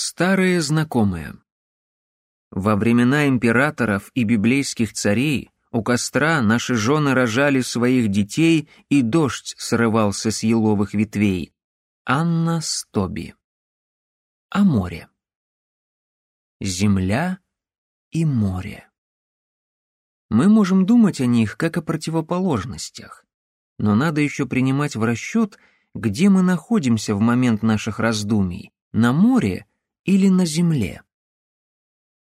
Старые знакомые. Во времена императоров и библейских царей у костра наши жены рожали своих детей, и дождь срывался с еловых ветвей. Анна Стоби. О море. Земля и море. Мы можем думать о них как о противоположностях, но надо еще принимать в расчет, где мы находимся в момент наших раздумий, на море или на земле.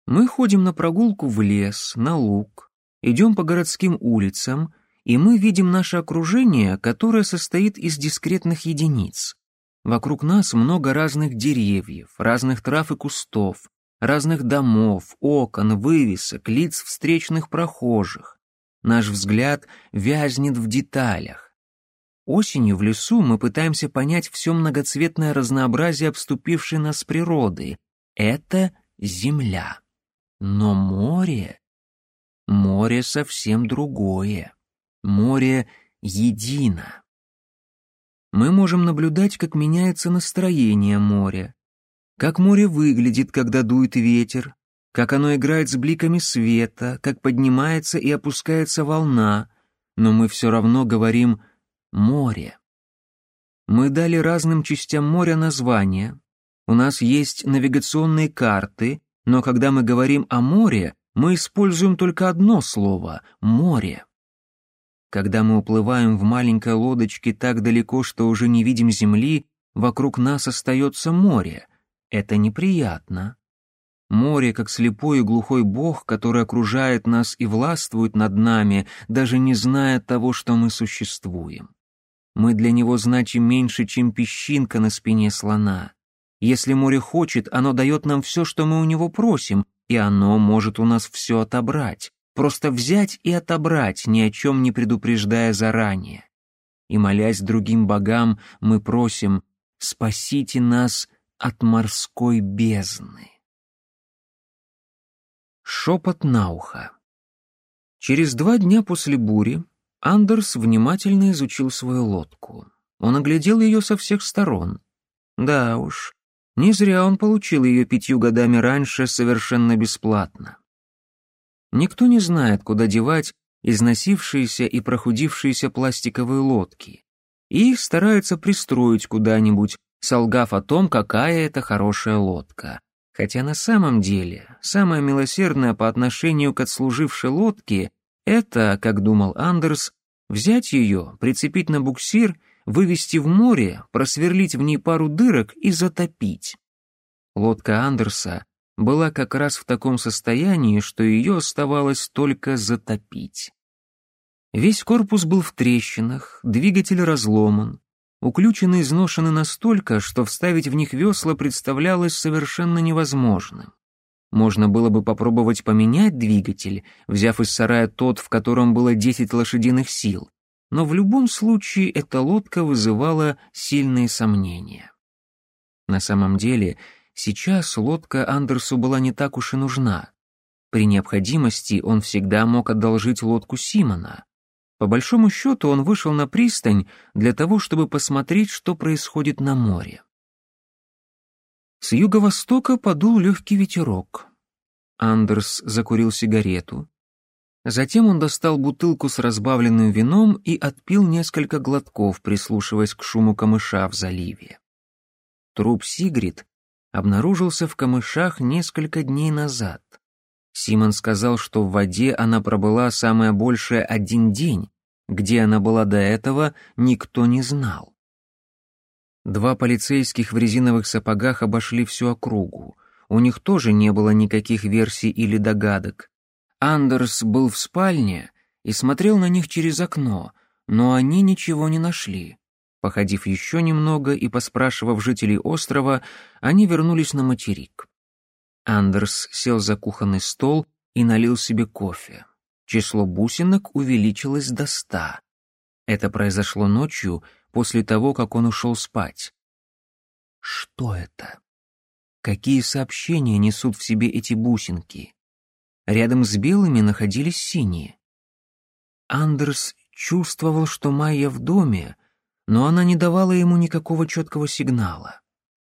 Мы ходим на прогулку в лес, на луг, идем по городским улицам, и мы видим наше окружение, которое состоит из дискретных единиц. Вокруг нас много разных деревьев, разных трав и кустов, разных домов, окон, вывесок, лиц встречных прохожих. Наш взгляд вязнет в деталях, Осенью в лесу мы пытаемся понять все многоцветное разнообразие обступившей нас природы. Это земля. Но море... Море совсем другое. Море едино. Мы можем наблюдать, как меняется настроение моря, как море выглядит, когда дует ветер, как оно играет с бликами света, как поднимается и опускается волна, но мы все равно говорим море. Мы дали разным частям моря названия. У нас есть навигационные карты, но когда мы говорим о море, мы используем только одно слово — море. Когда мы уплываем в маленькой лодочке так далеко, что уже не видим земли, вокруг нас остается море. Это неприятно. Море, как слепой и глухой бог, который окружает нас и властвует над нами, даже не зная того, что мы существуем. Мы для него значим меньше, чем песчинка на спине слона. Если море хочет, оно дает нам все, что мы у него просим, и оно может у нас все отобрать. Просто взять и отобрать, ни о чем не предупреждая заранее. И молясь другим богам, мы просим «Спасите нас от морской бездны». Шепот на ухо. Через два дня после бури Андерс внимательно изучил свою лодку. Он оглядел ее со всех сторон. Да уж, не зря он получил ее пятью годами раньше совершенно бесплатно. Никто не знает, куда девать износившиеся и прохудившиеся пластиковые лодки. Их стараются пристроить куда-нибудь, солгав о том, какая это хорошая лодка. Хотя на самом деле самое милосердное по отношению к отслужившей лодке — это, как думал Андерс, Взять ее, прицепить на буксир, вывести в море, просверлить в ней пару дырок и затопить. Лодка Андерса была как раз в таком состоянии, что ее оставалось только затопить. Весь корпус был в трещинах, двигатель разломан, уключены изношены настолько, что вставить в них весла представлялось совершенно невозможным. Можно было бы попробовать поменять двигатель, взяв из сарая тот, в котором было 10 лошадиных сил. Но в любом случае эта лодка вызывала сильные сомнения. На самом деле, сейчас лодка Андерсу была не так уж и нужна. При необходимости он всегда мог одолжить лодку Симона. По большому счету он вышел на пристань для того, чтобы посмотреть, что происходит на море. С юго-востока подул легкий ветерок. Андерс закурил сигарету. Затем он достал бутылку с разбавленным вином и отпил несколько глотков, прислушиваясь к шуму камыша в заливе. Труп Сигрид обнаружился в камышах несколько дней назад. Симон сказал, что в воде она пробыла самое большее один день, где она была до этого, никто не знал. Два полицейских в резиновых сапогах обошли всю округу. У них тоже не было никаких версий или догадок. Андерс был в спальне и смотрел на них через окно, но они ничего не нашли. Походив еще немного и поспрашивав жителей острова, они вернулись на материк. Андерс сел за кухонный стол и налил себе кофе. Число бусинок увеличилось до ста. Это произошло ночью, после того, как он ушел спать. Что это? Какие сообщения несут в себе эти бусинки? Рядом с белыми находились синие. Андерс чувствовал, что Майя в доме, но она не давала ему никакого четкого сигнала.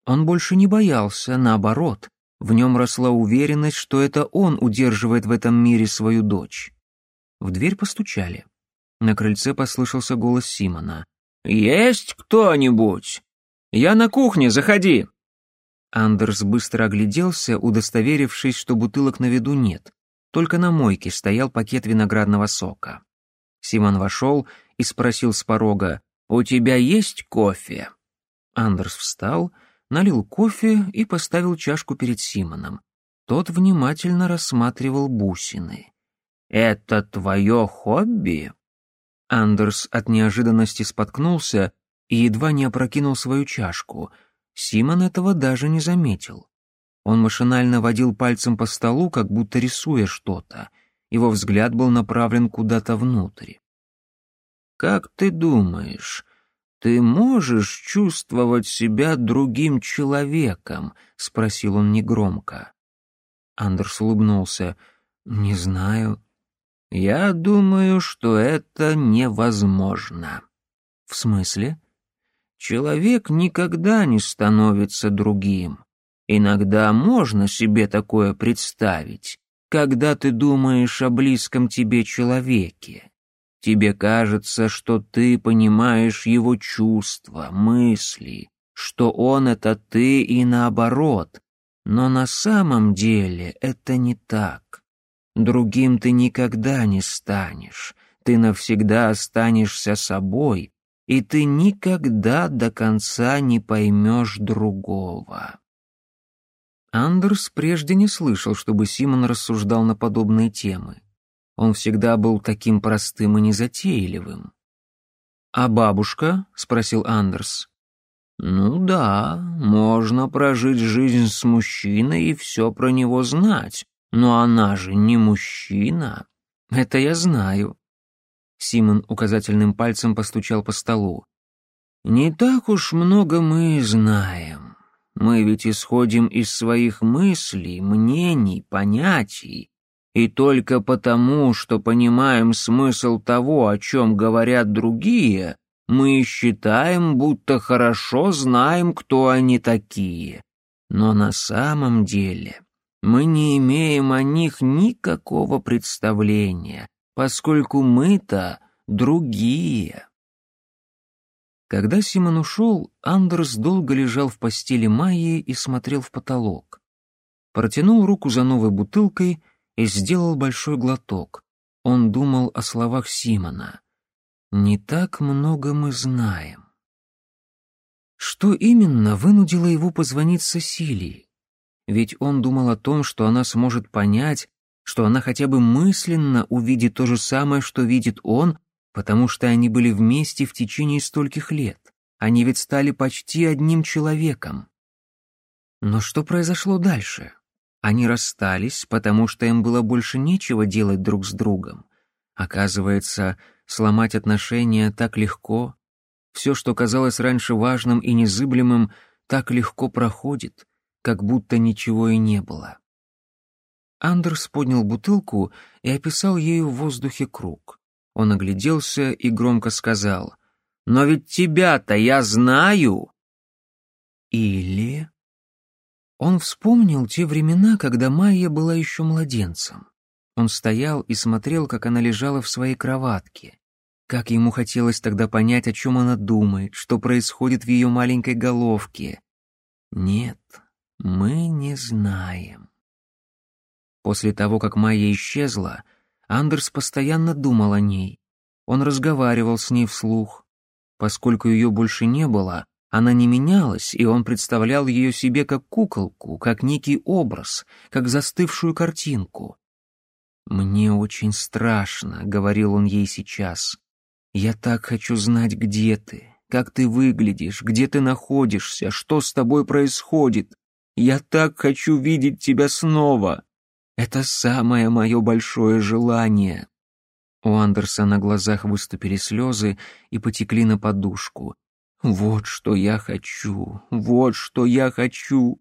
Он больше не боялся, наоборот, в нем росла уверенность, что это он удерживает в этом мире свою дочь. В дверь постучали. На крыльце послышался голос Симона. «Есть кто-нибудь? Я на кухне, заходи!» Андерс быстро огляделся, удостоверившись, что бутылок на виду нет. Только на мойке стоял пакет виноградного сока. Симон вошел и спросил с порога, «У тебя есть кофе?» Андерс встал, налил кофе и поставил чашку перед Симоном. Тот внимательно рассматривал бусины. «Это твое хобби?» Андерс от неожиданности споткнулся и едва не опрокинул свою чашку. Симон этого даже не заметил. Он машинально водил пальцем по столу, как будто рисуя что-то. Его взгляд был направлен куда-то внутрь. «Как ты думаешь, ты можешь чувствовать себя другим человеком?» — спросил он негромко. Андерс улыбнулся. «Не знаю. Я думаю, что это невозможно. В смысле? Человек никогда не становится другим. Иногда можно себе такое представить, когда ты думаешь о близком тебе человеке. Тебе кажется, что ты понимаешь его чувства, мысли, что он — это ты и наоборот. Но на самом деле это не так. Другим ты никогда не станешь, ты навсегда останешься собой, и ты никогда до конца не поймешь другого. Андерс прежде не слышал, чтобы Симон рассуждал на подобные темы. Он всегда был таким простым и незатейливым. «А бабушка?» — спросил Андерс. «Ну да, можно прожить жизнь с мужчиной и все про него знать, но она же не мужчина. Это я знаю. Симон указательным пальцем постучал по столу. Не так уж много мы знаем. Мы ведь исходим из своих мыслей, мнений, понятий. И только потому, что понимаем смысл того, о чем говорят другие, мы считаем, будто хорошо знаем, кто они такие. Но на самом деле мы не имеем о них никакого представления, поскольку мы-то другие. Когда Симон ушел, Андерс долго лежал в постели Майи и смотрел в потолок. Протянул руку за новой бутылкой и сделал большой глоток. Он думал о словах Симона. «Не так много мы знаем». Что именно вынудило его позвонить Сесилии? Ведь он думал о том, что она сможет понять, что она хотя бы мысленно увидит то же самое, что видит он, потому что они были вместе в течение стольких лет. Они ведь стали почти одним человеком. Но что произошло дальше? Они расстались, потому что им было больше нечего делать друг с другом. Оказывается, сломать отношения так легко. Все, что казалось раньше важным и незыблемым, так легко проходит как будто ничего и не было. Андерс поднял бутылку и описал ею в воздухе круг. Он огляделся и громко сказал, «Но ведь тебя-то я знаю!» Или... Он вспомнил те времена, когда Майя была еще младенцем. Он стоял и смотрел, как она лежала в своей кроватке. Как ему хотелось тогда понять, о чем она думает, что происходит в ее маленькой головке. Нет, мы не знаем. После того, как Майя исчезла, Андерс постоянно думал о ней. Он разговаривал с ней вслух. Поскольку ее больше не было, она не менялась, и он представлял ее себе как куколку, как некий образ, как застывшую картинку. «Мне очень страшно», — говорил он ей сейчас. «Я так хочу знать, где ты, как ты выглядишь, где ты находишься, что с тобой происходит. Я так хочу видеть тебя снова. Это самое мое большое желание». У Андерса на глазах выступили слезы и потекли на подушку. «Вот что я хочу! Вот что я хочу!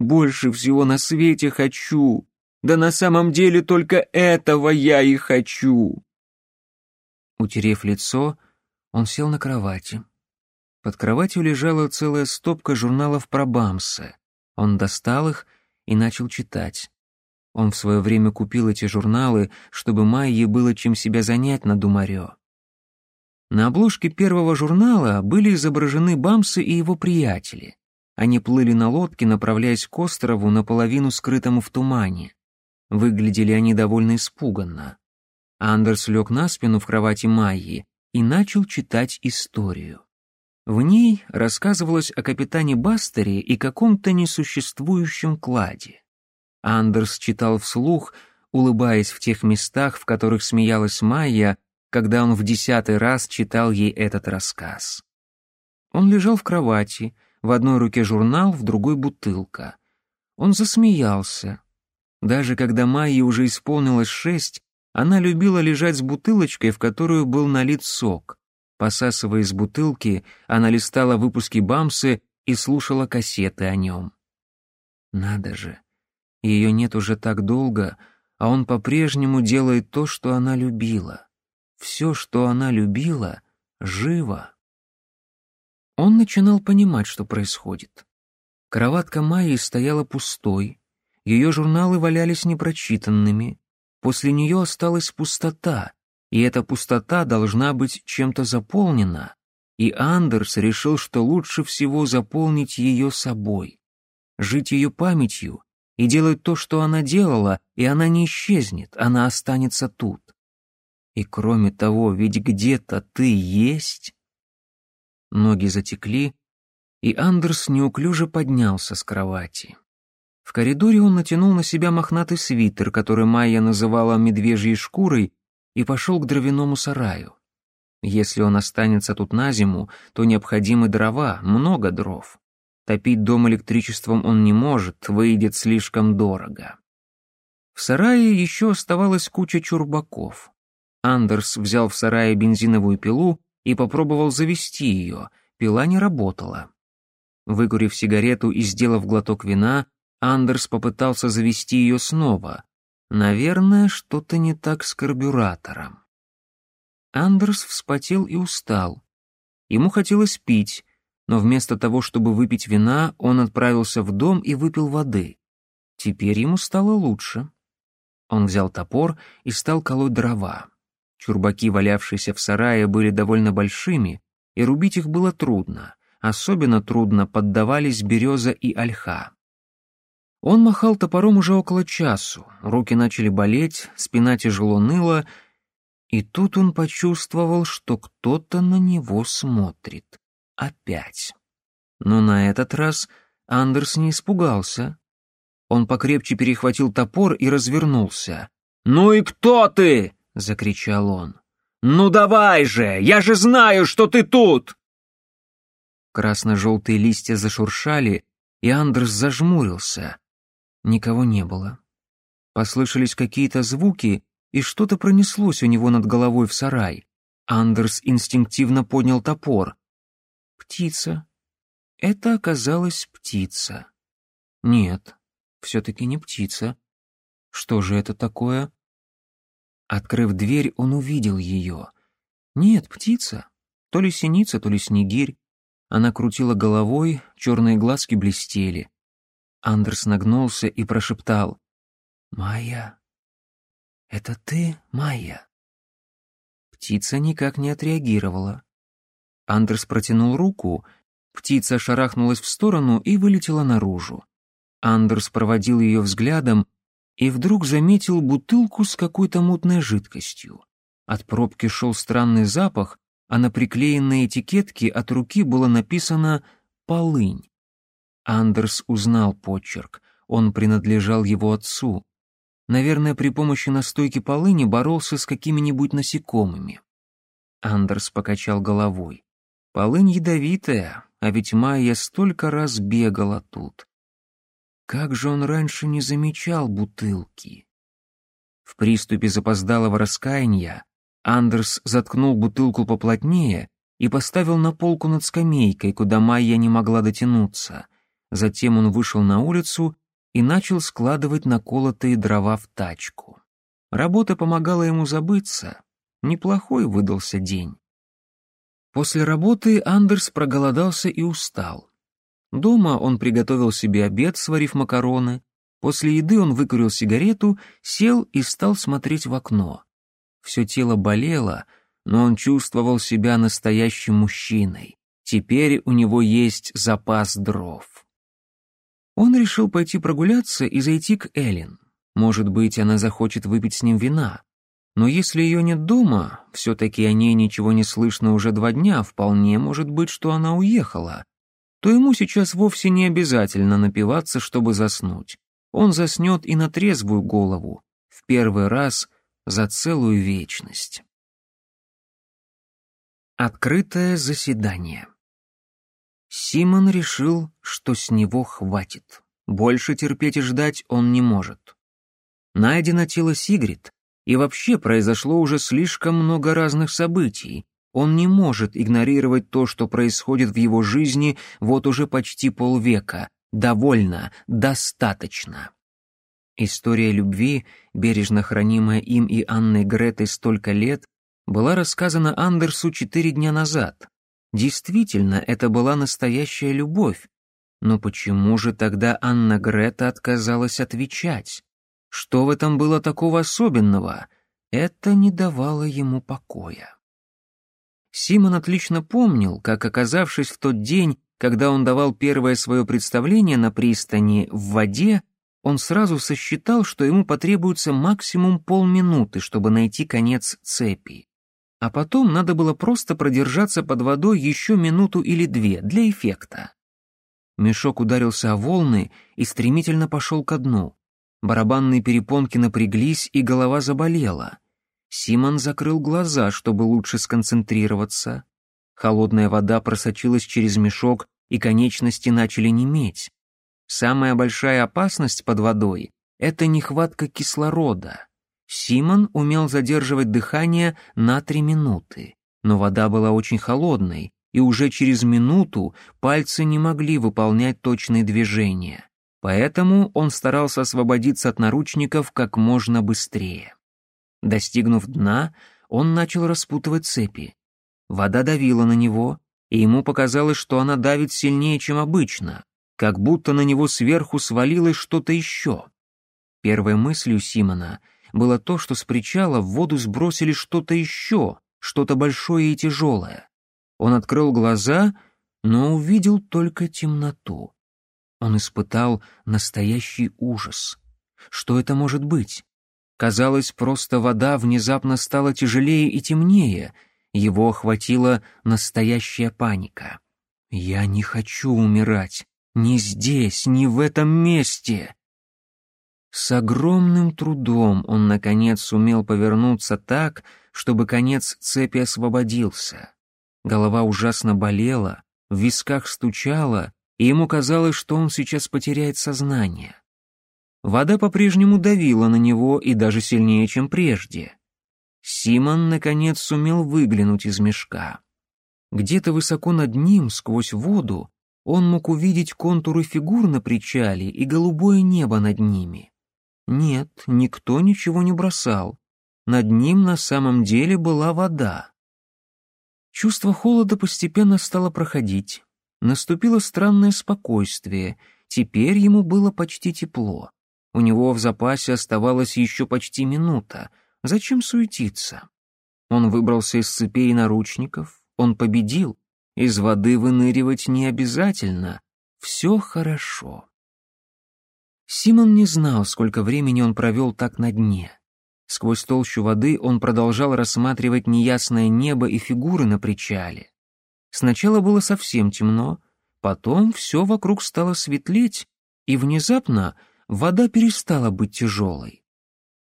Больше всего на свете хочу! Да на самом деле только этого я и хочу!» Утерев лицо, он сел на кровати. Под кроватью лежала целая стопка журналов про Бамса. Он достал их и начал читать. Он в свое время купил эти журналы, чтобы Майе было чем себя занять на Думарео. На обложке первого журнала были изображены Бамсы и его приятели. Они плыли на лодке, направляясь к острову, наполовину скрытому в тумане. Выглядели они довольно испуганно. Андерс лег на спину в кровати Майи и начал читать историю. В ней рассказывалось о капитане Бастере и каком-то несуществующем кладе. Андерс читал вслух, улыбаясь в тех местах, в которых смеялась Майя, когда он в десятый раз читал ей этот рассказ. Он лежал в кровати, в одной руке журнал, в другой — бутылка. Он засмеялся. Даже когда Майе уже исполнилось шесть, она любила лежать с бутылочкой, в которую был налит сок. Посасывая из бутылки, она листала выпуски Бамсы и слушала кассеты о нем. Надо же, ее нет уже так долго, а он по-прежнему делает то, что она любила. Все, что она любила, живо. Он начинал понимать, что происходит. Кроватка Майи стояла пустой, ее журналы валялись непрочитанными, после нее осталась пустота, и эта пустота должна быть чем-то заполнена, и Андерс решил, что лучше всего заполнить ее собой, жить ее памятью и делать то, что она делала, и она не исчезнет, она останется тут. И кроме того, ведь где-то ты есть. Ноги затекли, и Андерс неуклюже поднялся с кровати. В коридоре он натянул на себя мохнатый свитер, который Майя называла «медвежьей шкурой», и пошел к дровяному сараю. Если он останется тут на зиму, то необходимы дрова, много дров. Топить дом электричеством он не может, выйдет слишком дорого. В сарае еще оставалась куча чурбаков. Андерс взял в сарае бензиновую пилу и попробовал завести ее, пила не работала. Выкурив сигарету и сделав глоток вина, Андерс попытался завести ее снова, Наверное, что-то не так с карбюратором. Андерс вспотел и устал. Ему хотелось пить, но вместо того, чтобы выпить вина, он отправился в дом и выпил воды. Теперь ему стало лучше. Он взял топор и стал колоть дрова. Чурбаки, валявшиеся в сарае, были довольно большими, и рубить их было трудно. Особенно трудно поддавались береза и ольха. Он махал топором уже около часу, руки начали болеть, спина тяжело ныла, и тут он почувствовал, что кто-то на него смотрит. Опять. Но на этот раз Андерс не испугался. Он покрепче перехватил топор и развернулся. «Ну и кто ты?» — закричал он. «Ну давай же! Я же знаю, что ты тут!» Красно-желтые листья зашуршали, и Андерс зажмурился — Никого не было. Послышались какие-то звуки, и что-то пронеслось у него над головой в сарай. Андерс инстинктивно поднял топор. Птица. Это оказалась птица. Нет, все-таки не птица. Что же это такое? Открыв дверь, он увидел ее. Нет, птица. То ли синица, то ли снегирь. Она крутила головой, черные глазки блестели. Андерс нагнулся и прошептал. «Майя? Это ты, Майя?» Птица никак не отреагировала. Андерс протянул руку, птица шарахнулась в сторону и вылетела наружу. Андерс проводил ее взглядом и вдруг заметил бутылку с какой-то мутной жидкостью. От пробки шел странный запах, а на приклеенной этикетке от руки было написано «Полынь». Андерс узнал почерк. Он принадлежал его отцу. Наверное, при помощи настойки полыни боролся с какими-нибудь насекомыми. Андерс покачал головой. «Полынь ядовитая, а ведь Майя столько раз бегала тут. Как же он раньше не замечал бутылки?» В приступе запоздалого раскаяния Андерс заткнул бутылку поплотнее и поставил на полку над скамейкой, куда Майя не могла дотянуться — Затем он вышел на улицу и начал складывать наколотые дрова в тачку. Работа помогала ему забыться. Неплохой выдался день. После работы Андерс проголодался и устал. Дома он приготовил себе обед, сварив макароны. После еды он выкурил сигарету, сел и стал смотреть в окно. Все тело болело, но он чувствовал себя настоящим мужчиной. Теперь у него есть запас дров. Он решил пойти прогуляться и зайти к Эллен. Может быть, она захочет выпить с ним вина. Но если ее нет дома, все-таки о ней ничего не слышно уже два дня, вполне может быть, что она уехала. То ему сейчас вовсе не обязательно напиваться, чтобы заснуть. Он заснет и на трезвую голову, в первый раз за целую вечность. Открытое заседание. Симон решил, что с него хватит. Больше терпеть и ждать он не может. Найдено тело Сигрид, и вообще произошло уже слишком много разных событий. Он не может игнорировать то, что происходит в его жизни вот уже почти полвека. Довольно, достаточно. История любви, бережно хранимая им и Анной Гретой столько лет, была рассказана Андерсу четыре дня назад, Действительно, это была настоящая любовь. Но почему же тогда Анна Грета отказалась отвечать? Что в этом было такого особенного? Это не давало ему покоя. Симон отлично помнил, как, оказавшись в тот день, когда он давал первое свое представление на пристани в воде, он сразу сосчитал, что ему потребуется максимум полминуты, чтобы найти конец цепи. А потом надо было просто продержаться под водой еще минуту или две для эффекта. Мешок ударился о волны и стремительно пошел ко дну. Барабанные перепонки напряглись, и голова заболела. Симон закрыл глаза, чтобы лучше сконцентрироваться. Холодная вода просочилась через мешок, и конечности начали неметь. Самая большая опасность под водой — это нехватка кислорода. Симон умел задерживать дыхание на три минуты, но вода была очень холодной, и уже через минуту пальцы не могли выполнять точные движения. Поэтому он старался освободиться от наручников как можно быстрее. Достигнув дна, он начал распутывать цепи. Вода давила на него, и ему показалось, что она давит сильнее, чем обычно, как будто на него сверху свалилось что-то еще. Первой мыслью Симона — было то, что с причала в воду сбросили что-то еще, что-то большое и тяжелое. Он открыл глаза, но увидел только темноту. Он испытал настоящий ужас. Что это может быть? Казалось, просто вода внезапно стала тяжелее и темнее. Его охватила настоящая паника. «Я не хочу умирать. Ни здесь, ни в этом месте. С огромным трудом он, наконец, сумел повернуться так, чтобы конец цепи освободился. Голова ужасно болела, в висках стучала, и ему казалось, что он сейчас потеряет сознание. Вода по-прежнему давила на него и даже сильнее, чем прежде. Симон, наконец, сумел выглянуть из мешка. Где-то высоко над ним, сквозь воду, он мог увидеть контуры фигур на причале и голубое небо над ними — нет, никто ничего не бросал. Над ним на самом деле была вода. Чувство холода постепенно стало проходить. Наступило странное спокойствие. Теперь ему было почти тепло. У него в запасе оставалось еще почти минута. Зачем суетиться? Он выбрался из цепей и наручников. Он победил. Из воды выныривать не обязательно. Все хорошо. Симон не знал, сколько времени он провел так на дне. Сквозь толщу воды он продолжал рассматривать неясное небо и фигуры на причале. Сначала было совсем темно, потом все вокруг стало светлеть, и внезапно вода перестала быть тяжелой.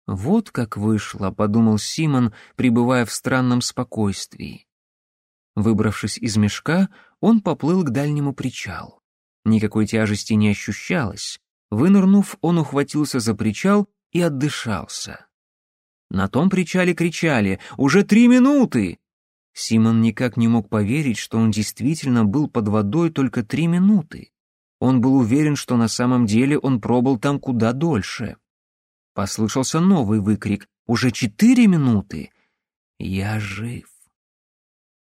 «Вот как вышло», — подумал Симон, пребывая в странном спокойствии. Выбравшись из мешка, он поплыл к дальнему причалу. Никакой тяжести не ощущалось, Вынырнув, он ухватился за причал и отдышался. На том причале кричали «Уже три минуты!» Симон никак не мог поверить, что он действительно был под водой только три минуты. Он был уверен, что на самом деле он пробыл там куда дольше. Послышался новый выкрик «Уже четыре минуты!» «Я жив!»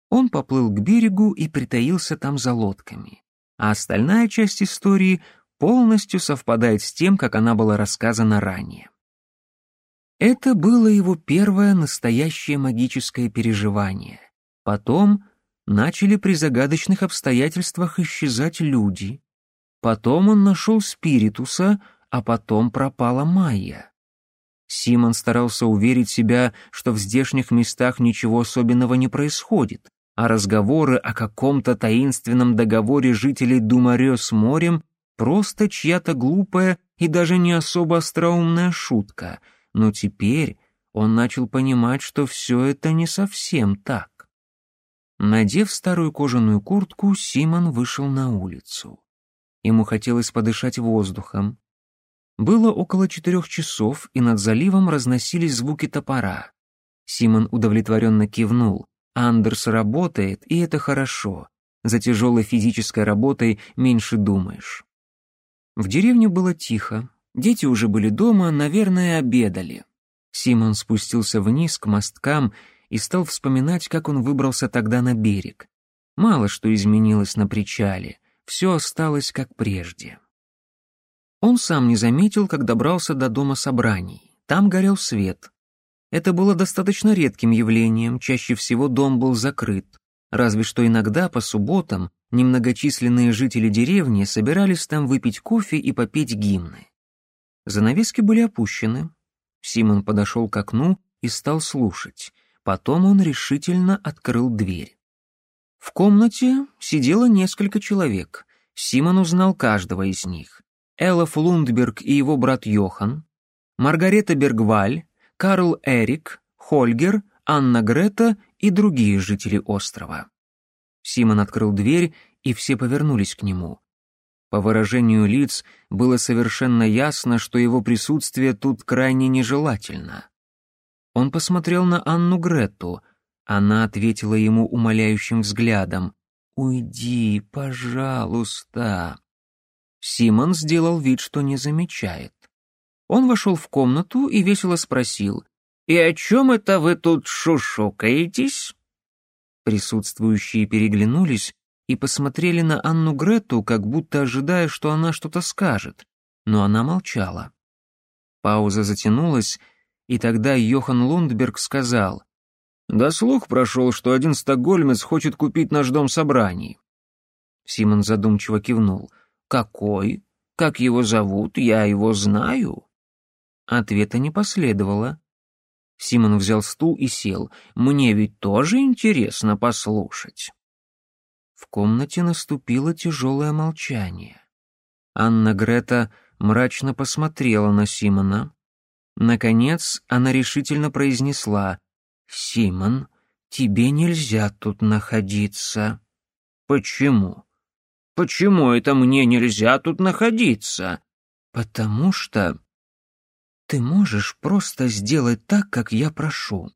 Он поплыл к берегу и притаился там за лодками. А остальная часть истории полностью совпадает с тем, как она была рассказана ранее. Это было его первое настоящее магическое переживание. Потом начали при загадочных обстоятельствах исчезать люди. Потом он нашел спиритуса, а потом пропала Майя. Симон старался уверить себя, что в здешних местах ничего особенного не происходит, а разговоры о каком-то таинственном договоре жителей Думарё с морем просто чья-то глупая и даже не особо остроумная шутка, но теперь он начал понимать, что все это не совсем так. Надев старую кожаную куртку, Симон вышел на улицу. Ему хотелось подышать воздухом. Было около четырех часов, и над заливом разносились звуки топора. Симон удовлетворенно кивнул. «Андерс работает, и это хорошо. За тяжелой физической работой меньше думаешь». В деревню было тихо. Дети уже были дома, наверное, обедали. Симон спустился вниз к мосткам и стал вспоминать, как он выбрался тогда на берег. Мало что изменилось на причале, все осталось как прежде. Он сам не заметил, как добрался до дома собраний. Там горел свет. Это было достаточно редким явлением, чаще всего дом был закрыт. Разве что иногда, по субботам, немногочисленные жители деревни собирались там выпить кофе и попеть гимны. Занавески были опущены. Симон подошел к окну и стал слушать. Потом он решительно открыл дверь. В комнате сидело несколько человек. Симон узнал каждого из них. Элоф Лундберг и его брат Йохан, Маргарета Бергваль, Карл Эрик, Хольгер, Анна Грета и другие жители острова. Симон открыл дверь, и все повернулись к нему. По выражению лиц было совершенно ясно, что его присутствие тут крайне нежелательно. Он посмотрел на Анну Гретту. Она ответила ему умоляющим взглядом. «Уйди, пожалуйста». Симон сделал вид, что не замечает. Он вошел в комнату и весело спросил. «И о чем это вы тут шушукаетесь?» Присутствующие переглянулись и посмотрели на Анну Грету, как будто ожидая, что она что-то скажет, но она молчала. Пауза затянулась, и тогда Йохан Лундберг сказал, "До слух прошел, что один стокгольмец хочет купить наш дом собраний». Симон задумчиво кивнул. «Какой? Как его зовут? Я его знаю». Ответа не последовало. Симон взял стул и сел. «Мне ведь тоже интересно послушать». В комнате наступило тяжелое молчание. Анна Грета мрачно посмотрела на Симона. Наконец она решительно произнесла «Симон, тебе нельзя тут находиться». «Почему?» «Почему это мне нельзя тут находиться?» «Потому что ты можешь просто сделать так, как я прошу».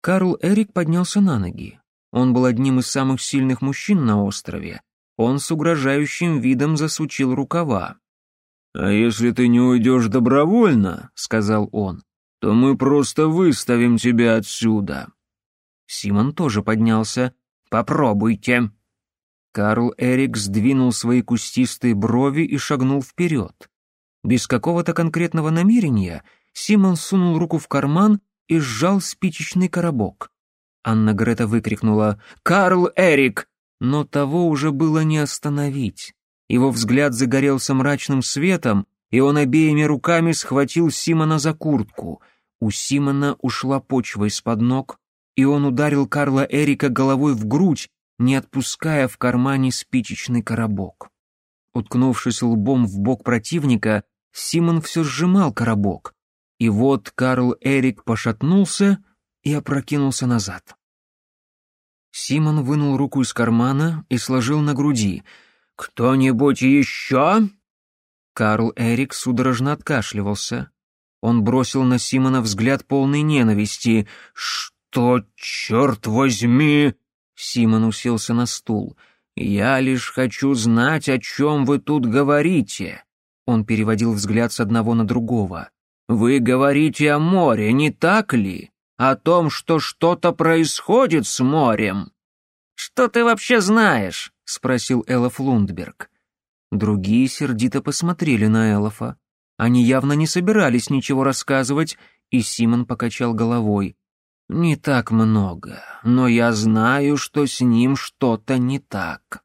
Карл Эрик поднялся на ноги. Он был одним из самых сильных мужчин на острове. Он с угрожающим видом засучил рукава. «А если ты не уйдешь добровольно, — сказал он, — то мы просто выставим тебя отсюда». Симон тоже поднялся. «Попробуйте». Карл Эрик сдвинул свои кустистые брови и шагнул вперед. Без какого-то конкретного намерения Симон сунул руку в карман и сжал спичечный коробок. Анна Грета выкрикнула «Карл Эрик!», но того уже было не остановить. Его взгляд загорелся мрачным светом, и он обеими руками схватил Симона за куртку. У Симона ушла почва из-под ног, и он ударил Карла Эрика головой в грудь, не отпуская в кармане спичечный коробок. Уткнувшись лбом в бок противника, Симон все сжимал коробок. И вот Карл Эрик пошатнулся и опрокинулся назад. Симон вынул руку из кармана и сложил на груди. «Кто-нибудь еще?» Карл Эрик судорожно откашливался. Он бросил на Симона взгляд полной ненависти. «Что, черт возьми?» Симон уселся на стул. «Я лишь хочу знать, о чем вы тут говорите». Он переводил взгляд с одного на другого. «Вы говорите о море, не так ли? О том, что что-то происходит с морем». «Что ты вообще знаешь?» — спросил Элов Лундберг. Другие сердито посмотрели на Элофа. Они явно не собирались ничего рассказывать, и Симон покачал головой. Не так много, но я знаю, что с ним что-то не так.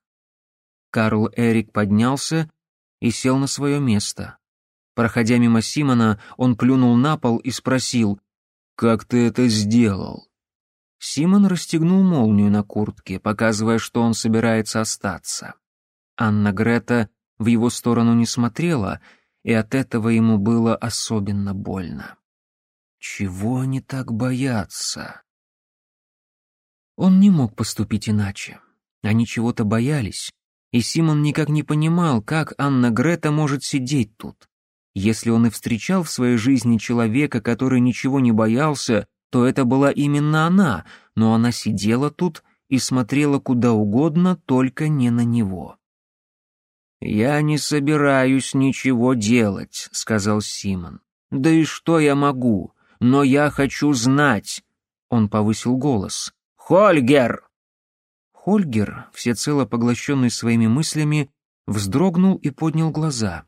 Карл Эрик поднялся и сел на свое место. Проходя мимо Симона, он плюнул на пол и спросил, «Как ты это сделал?» Симон расстегнул молнию на куртке, показывая, что он собирается остаться. Анна Грета в его сторону не смотрела, и от этого ему было особенно больно. Чего они так боятся? Он не мог поступить иначе. Они чего-то боялись, и Симон никак не понимал, как Анна Грета может сидеть тут. Если он и встречал в своей жизни человека, который ничего не боялся, то это была именно она, но она сидела тут и смотрела куда угодно, только не на него. «Я не собираюсь ничего делать», — сказал Симон. «Да и что я могу? но я хочу знать!» Он повысил голос. «Хольгер!» Хольгер, всецело поглощенный своими мыслями, вздрогнул и поднял глаза.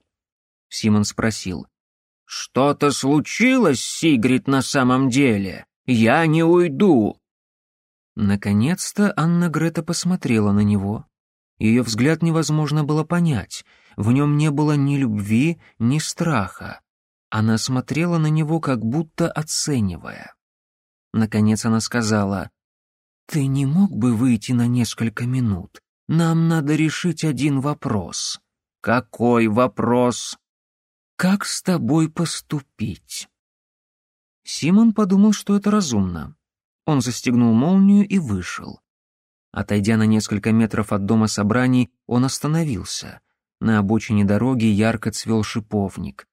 Симон спросил. «Что-то случилось, Сигрид, на самом деле? Я не уйду!» Наконец-то Анна Грета посмотрела на него. Ее взгляд невозможно было понять. В нем не было ни любви, ни страха. Она смотрела на него, как будто оценивая. Наконец она сказала, «Ты не мог бы выйти на несколько минут? Нам надо решить один вопрос». «Какой вопрос?» «Как с тобой поступить?» Симон подумал, что это разумно. Он застегнул молнию и вышел. Отойдя на несколько метров от дома собраний, он остановился. На обочине дороги ярко цвел шиповник.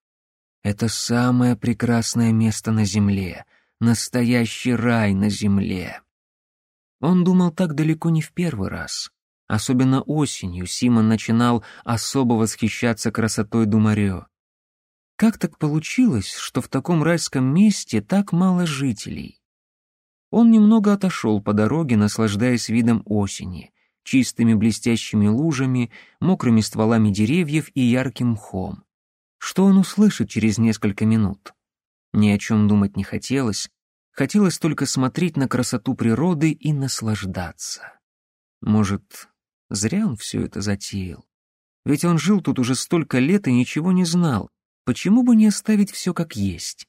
Это самое прекрасное место на земле, настоящий рай на земле. Он думал так далеко не в первый раз. Особенно осенью Симон начинал особо восхищаться красотой Думарио. Как так получилось, что в таком райском месте так мало жителей? Он немного отошел по дороге, наслаждаясь видом осени, чистыми блестящими лужами, мокрыми стволами деревьев и ярким мхом что он услышит через несколько минут. Ни о чем думать не хотелось, хотелось только смотреть на красоту природы и наслаждаться. Может, зря он все это затеял? Ведь он жил тут уже столько лет и ничего не знал. Почему бы не оставить все как есть?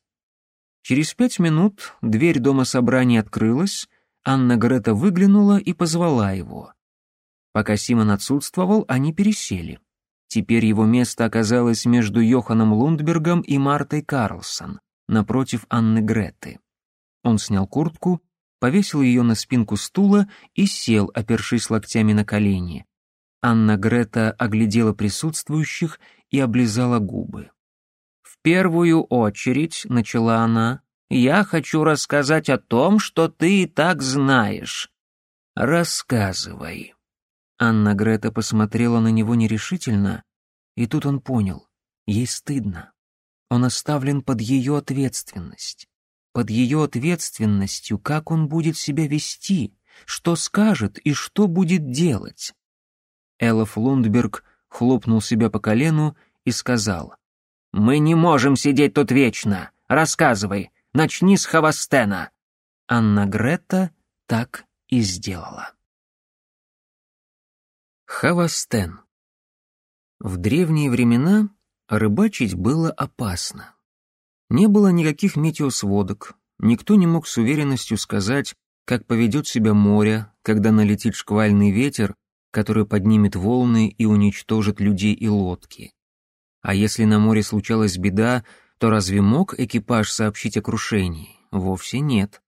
Через пять минут дверь дома собрания открылась, Анна Грета выглянула и позвала его. Пока Симон отсутствовал, они пересели. Теперь его место оказалось между Йоханом Лундбергом и Мартой Карлсон, напротив Анны Греты. Он снял куртку, повесил ее на спинку стула и сел, опершись локтями на колени. Анна Грета оглядела присутствующих и облизала губы. «В первую очередь», — начала она, — «я хочу рассказать о том, что ты и так знаешь. Рассказывай». Анна Грета посмотрела на него нерешительно, и тут он понял, ей стыдно. Он оставлен под ее ответственность. Под ее ответственностью, как он будет себя вести, что скажет и что будет делать. Элов Лундберг хлопнул себя по колену и сказал, «Мы не можем сидеть тут вечно. Рассказывай, начни с Хавастена». Анна Грета так и сделала. Хавастен. В древние времена рыбачить было опасно. Не было никаких метеосводок, никто не мог с уверенностью сказать, как поведет себя море, когда налетит шквальный ветер, который поднимет волны и уничтожит людей и лодки. А если на море случалась беда, то разве мог экипаж сообщить о крушении? Вовсе нет.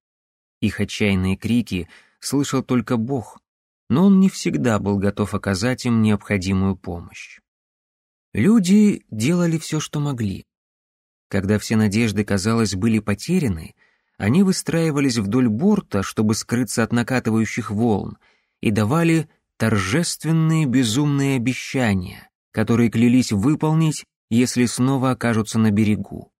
Их отчаянные крики слышал только Бог но он не всегда был готов оказать им необходимую помощь. Люди делали все, что могли. Когда все надежды, казалось, были потеряны, они выстраивались вдоль борта, чтобы скрыться от накатывающих волн, и давали торжественные безумные обещания, которые клялись выполнить, если снова окажутся на берегу.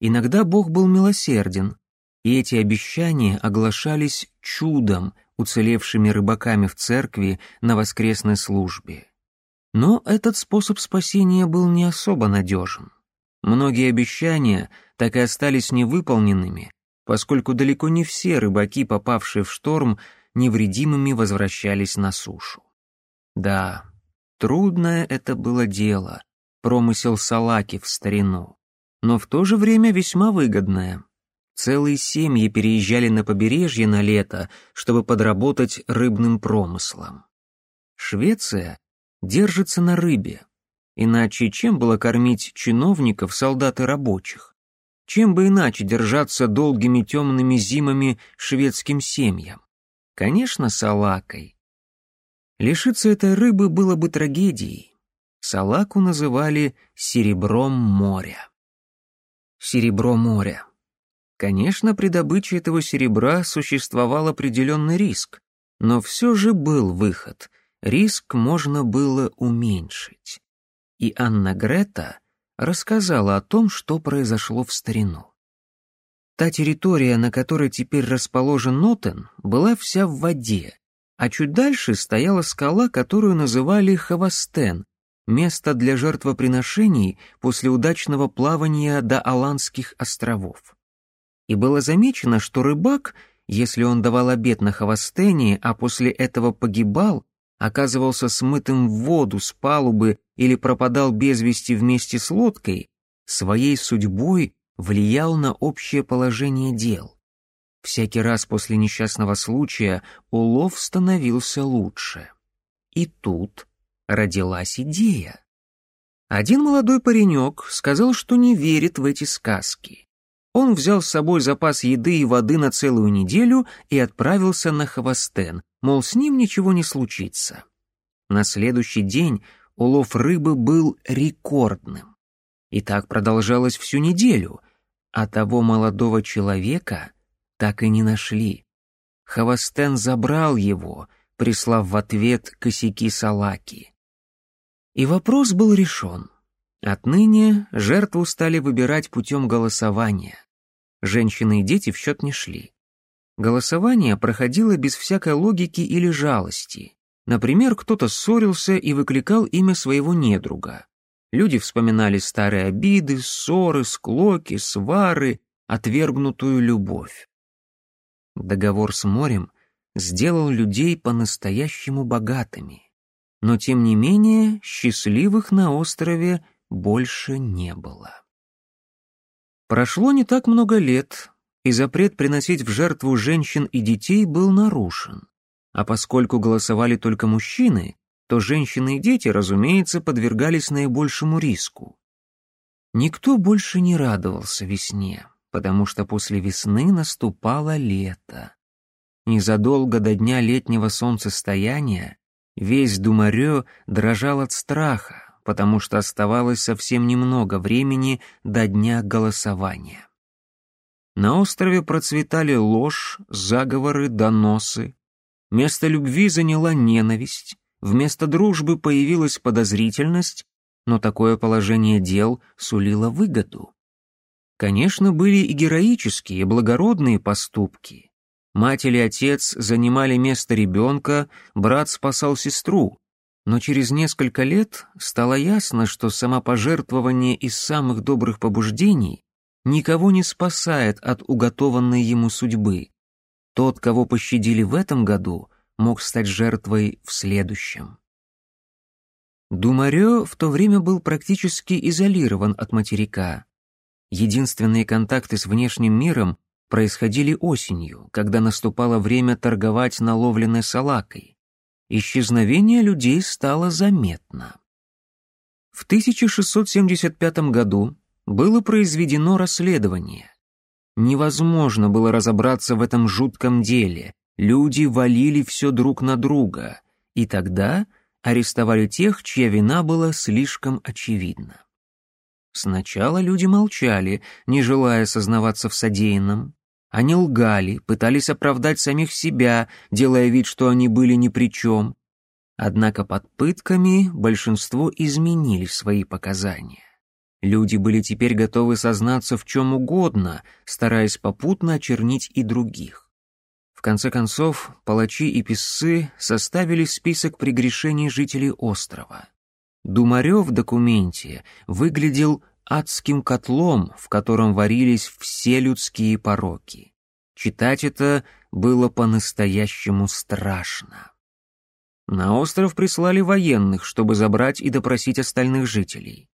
Иногда Бог был милосерден, и эти обещания оглашались чудом, уцелевшими рыбаками в церкви на воскресной службе. Но этот способ спасения был не особо надежен. Многие обещания так и остались невыполненными, поскольку далеко не все рыбаки, попавшие в шторм, невредимыми возвращались на сушу. Да, трудное это было дело, промысел салаки в старину, но в то же время весьма выгодное — Целые семьи переезжали на побережье на лето, чтобы подработать рыбным промыслом. Швеция держится на рыбе. Иначе чем было кормить чиновников, солдат и рабочих? Чем бы иначе держаться долгими темными зимами шведским семьям? Конечно, салакой. Лишиться этой рыбы было бы трагедией. Салаку называли «серебром моря». Серебро моря Конечно, при добыче этого серебра существовал определенный риск, но все же был выход. Риск можно было уменьшить. И Анна Грета рассказала о том, что произошло в старину. Та территория, на которой теперь расположен Нотен, была вся в воде, а чуть дальше стояла скала, которую называли Хавастен, место для жертвоприношений после удачного плавания до Аланских островов и было замечено, что рыбак, если он давал обед на хвостении, а после этого погибал, оказывался смытым в воду с палубы или пропадал без вести вместе с лодкой, своей судьбой влиял на общее положение дел. Всякий раз после несчастного случая улов становился лучше. И тут родилась идея. Один молодой паренек сказал, что не верит в эти сказки. Он взял с собой запас еды и воды на целую неделю и отправился на Хавастен, мол, с ним ничего не случится. На следующий день улов рыбы был рекордным. И так продолжалось всю неделю, а того молодого человека так и не нашли. Хавастен забрал его, прислав в ответ косяки салаки. И вопрос был решен. Отныне жертву стали выбирать путем голосования. Женщины и дети в счет не шли. Голосование проходило без всякой логики или жалости. Например, кто-то ссорился и выкликал имя своего недруга. Люди вспоминали старые обиды, ссоры, склоки, свары, отвергнутую любовь. Договор с морем сделал людей по-настоящему богатыми. Но, тем не менее, счастливых на острове больше не было. Прошло не так много лет, и запрет приносить в жертву женщин и детей был нарушен. А поскольку голосовали только мужчины, то женщины и дети, разумеется, подвергались наибольшему риску. Никто больше не радовался весне, потому что после весны наступало лето. Незадолго до дня летнего солнцестояния весь Думарё дрожал от страха, потому что оставалось совсем немного времени до дня голосования. На острове процветали ложь, заговоры, доносы. Место любви заняла ненависть, вместо дружбы появилась подозрительность, но такое положение дел сулило выгоду. Конечно, были и героические, благородные поступки. Мать или отец занимали место ребенка, брат спасал сестру. Но через несколько лет стало ясно, что самопожертвование из самых добрых побуждений никого не спасает от уготованной ему судьбы. Тот, кого пощадили в этом году, мог стать жертвой в следующем. Думарё в то время был практически изолирован от материка. Единственные контакты с внешним миром происходили осенью, когда наступало время торговать наловленной салакой исчезновение людей стало заметно. В 1675 году было произведено расследование. Невозможно было разобраться в этом жутком деле. Люди валили все друг на друга, и тогда арестовали тех, чья вина была слишком очевидна. Сначала люди молчали, не желая сознаваться в содеянном. Они лгали, пытались оправдать самих себя, делая вид, что они были ни при чем. Однако под пытками большинство изменили свои показания. Люди были теперь готовы сознаться в чем угодно, стараясь попутно очернить и других. В конце концов, палачи и писцы составили список прегрешений жителей острова. Думарев в документе выглядел адским котлом, в котором варились все людские пороки. Читать это было по-настоящему страшно. На остров прислали военных, чтобы забрать и допросить остальных жителей.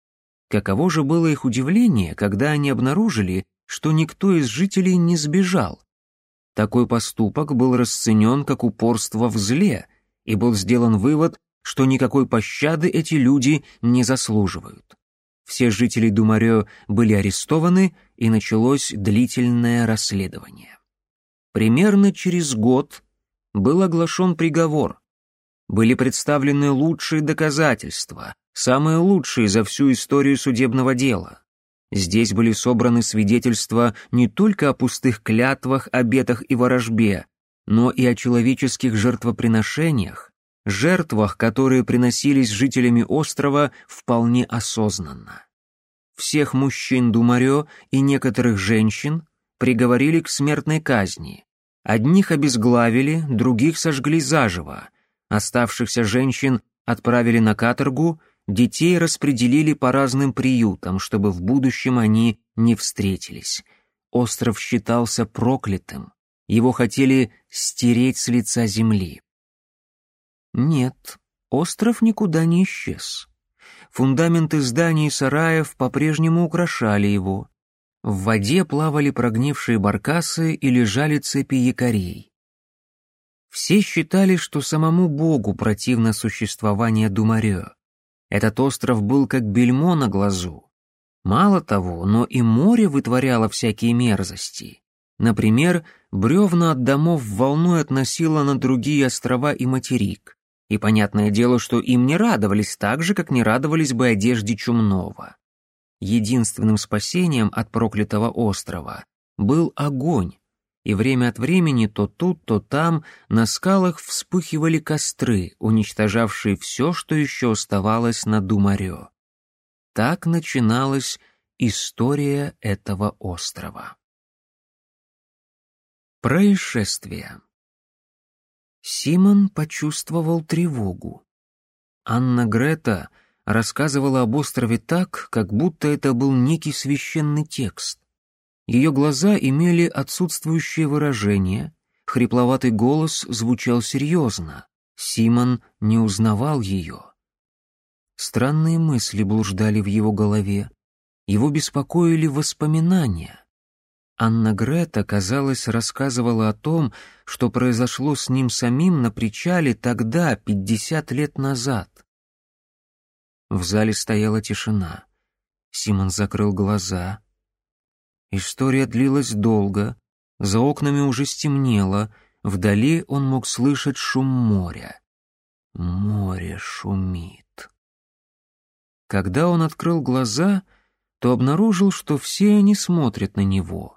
Каково же было их удивление, когда они обнаружили, что никто из жителей не сбежал. Такой поступок был расценен как упорство в зле, и был сделан вывод, что никакой пощады эти люди не заслуживают. Все жители Думарео были арестованы, и началось длительное расследование. Примерно через год был оглашен приговор. Были представлены лучшие доказательства, самые лучшие за всю историю судебного дела. Здесь были собраны свидетельства не только о пустых клятвах, обетах и ворожбе, но и о человеческих жертвоприношениях, жертвах, которые приносились жителями острова вполне осознанно. Всех мужчин Думарё и некоторых женщин приговорили к смертной казни. Одних обезглавили, других сожгли заживо. Оставшихся женщин отправили на каторгу, детей распределили по разным приютам, чтобы в будущем они не встретились. Остров считался проклятым, его хотели стереть с лица земли. Нет, остров никуда не исчез. Фундаменты зданий и сараев по-прежнему украшали его. В воде плавали прогнившие баркасы и лежали цепи якорей. Все считали, что самому Богу противно существование Думарё. Этот остров был как бельмо на глазу. Мало того, но и море вытворяло всякие мерзости. Например, бревна от домов волной относило на другие острова и материк. И понятное дело, что им не радовались так же, как не радовались бы одежде чумного. Единственным спасением от проклятого острова был огонь, и время от времени то тут, то там на скалах вспыхивали костры, уничтожавшие все, что еще оставалось на Думарё. Так начиналась история этого острова. Происшествие Симон почувствовал тревогу. Анна Грета рассказывала об острове так, как будто это был некий священный текст. Ее глаза имели отсутствующее выражение, хрипловатый голос звучал серьезно. Симон не узнавал ее. Странные мысли блуждали в его голове. Его беспокоили воспоминания. Анна Грета, казалось, рассказывала о том, что произошло с ним самим на причале тогда, пятьдесят лет назад. В зале стояла тишина. Симон закрыл глаза. История длилась долго, за окнами уже стемнело, вдали он мог слышать шум моря. Море шумит. Когда он открыл глаза, то обнаружил, что все они смотрят на него —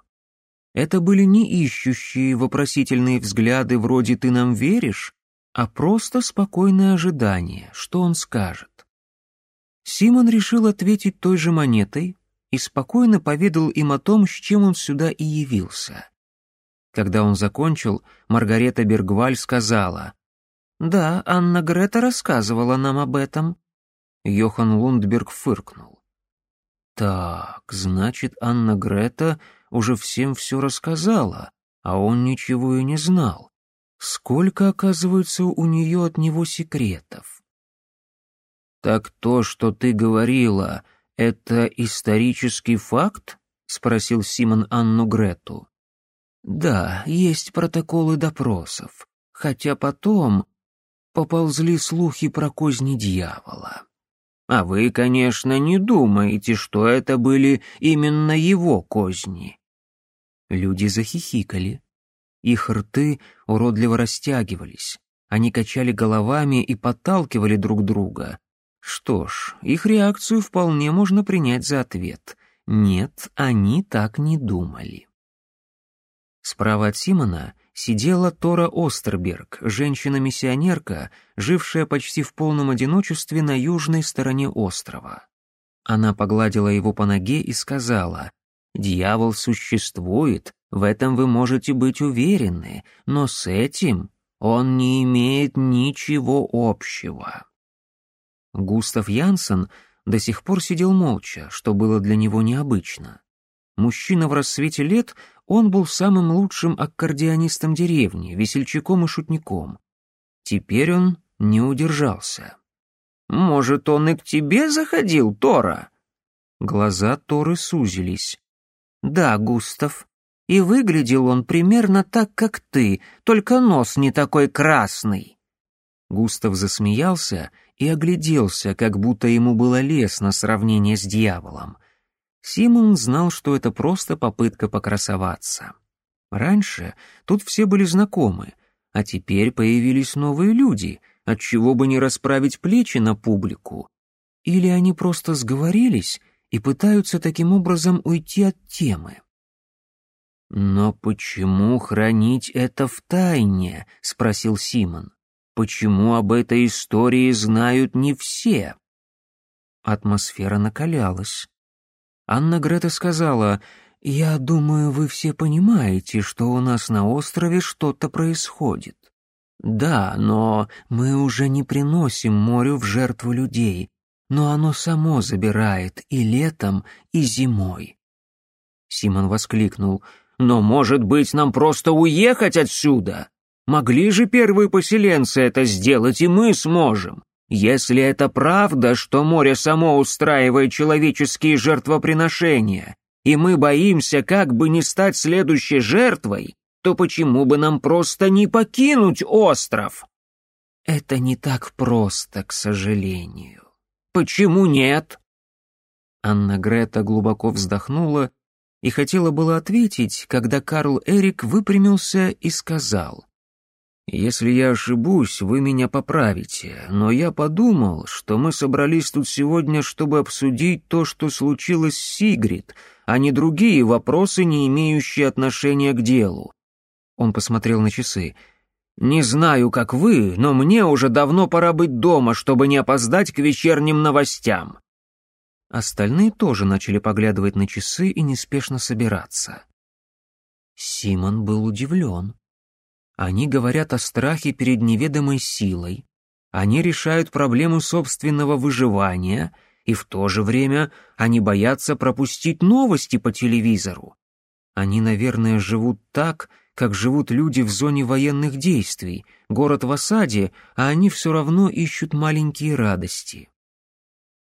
это были не ищущие вопросительные взгляды вроде «ты нам веришь», а просто спокойное ожидание, что он скажет. Симон решил ответить той же монетой и спокойно поведал им о том, с чем он сюда и явился. Когда он закончил, Маргарета Бергваль сказала, «Да, Анна Грета рассказывала нам об этом». Йохан Лундберг фыркнул. «Так, значит, Анна Грета уже всем все рассказала, а он ничего и не знал. Сколько, оказывается, у нее от него секретов. «Так то, что ты говорила, это исторический факт?» — спросил Симон Анну Грету. «Да, есть протоколы допросов, хотя потом поползли слухи про козни дьявола. А вы, конечно, не думаете, что это были именно его козни. Люди захихикали. Их рты уродливо растягивались. Они качали головами и подталкивали друг друга. Что ж, их реакцию вполне можно принять за ответ. Нет, они так не думали. Справа от Симона сидела Тора Остерберг, женщина-миссионерка, жившая почти в полном одиночестве на южной стороне острова. Она погладила его по ноге и сказала, Дьявол существует, в этом вы можете быть уверены, но с этим он не имеет ничего общего. Густав Янсен до сих пор сидел молча, что было для него необычно. Мужчина в рассвете лет, он был самым лучшим аккордеонистом деревни, весельчаком и шутником. Теперь он не удержался. «Может, он и к тебе заходил, Тора?» Глаза Торы сузились. «Да, Густав, и выглядел он примерно так, как ты, только нос не такой красный». Густав засмеялся и огляделся, как будто ему было лестно сравнение с дьяволом. Симон знал, что это просто попытка покрасоваться. Раньше тут все были знакомы, а теперь появились новые люди, отчего бы не расправить плечи на публику. Или они просто сговорились и пытаются таким образом уйти от темы. «Но почему хранить это в тайне?» — спросил Симон. «Почему об этой истории знают не все?» Атмосфера накалялась. Анна Грета сказала, «Я думаю, вы все понимаете, что у нас на острове что-то происходит. Да, но мы уже не приносим морю в жертву людей но оно само забирает и летом, и зимой. Симон воскликнул. «Но, может быть, нам просто уехать отсюда? Могли же первые поселенцы это сделать, и мы сможем. Если это правда, что море само устраивает человеческие жертвоприношения, и мы боимся как бы не стать следующей жертвой, то почему бы нам просто не покинуть остров?» «Это не так просто, к сожалению». Почему нет?» Анна Грета глубоко вздохнула и хотела было ответить, когда Карл Эрик выпрямился и сказал. «Если я ошибусь, вы меня поправите, но я подумал, что мы собрались тут сегодня, чтобы обсудить то, что случилось с Сигрид, а не другие вопросы, не имеющие отношения к делу». Он посмотрел на часы — не знаю, как вы, но мне уже давно пора быть дома, чтобы не опоздать к вечерним новостям. Остальные тоже начали поглядывать на часы и неспешно собираться. Симон был удивлен. Они говорят о страхе перед неведомой силой. Они решают проблему собственного выживания, и в то же время они боятся пропустить новости по телевизору. Они, наверное, живут так, как живут люди в зоне военных действий, город в осаде, а они все равно ищут маленькие радости.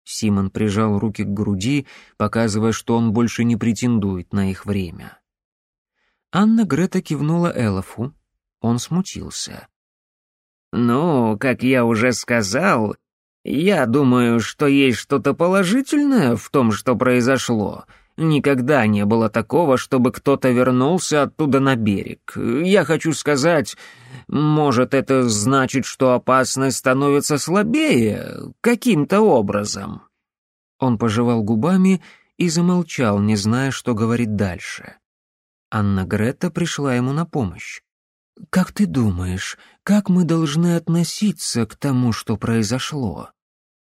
Симон прижал руки к груди, показывая, что он больше не претендует на их время. Анна Грета кивнула Элофу. Он смутился. «Ну, как я уже сказал, я думаю, что есть что-то положительное в том, что произошло», Никогда не было такого, чтобы кто-то вернулся оттуда на берег. Я хочу сказать, может, это значит, что опасность становится слабее каким-то образом». Он пожевал губами и замолчал, не зная, что говорить дальше. Анна Грета пришла ему на помощь. «Как ты думаешь, как мы должны относиться к тому, что произошло?»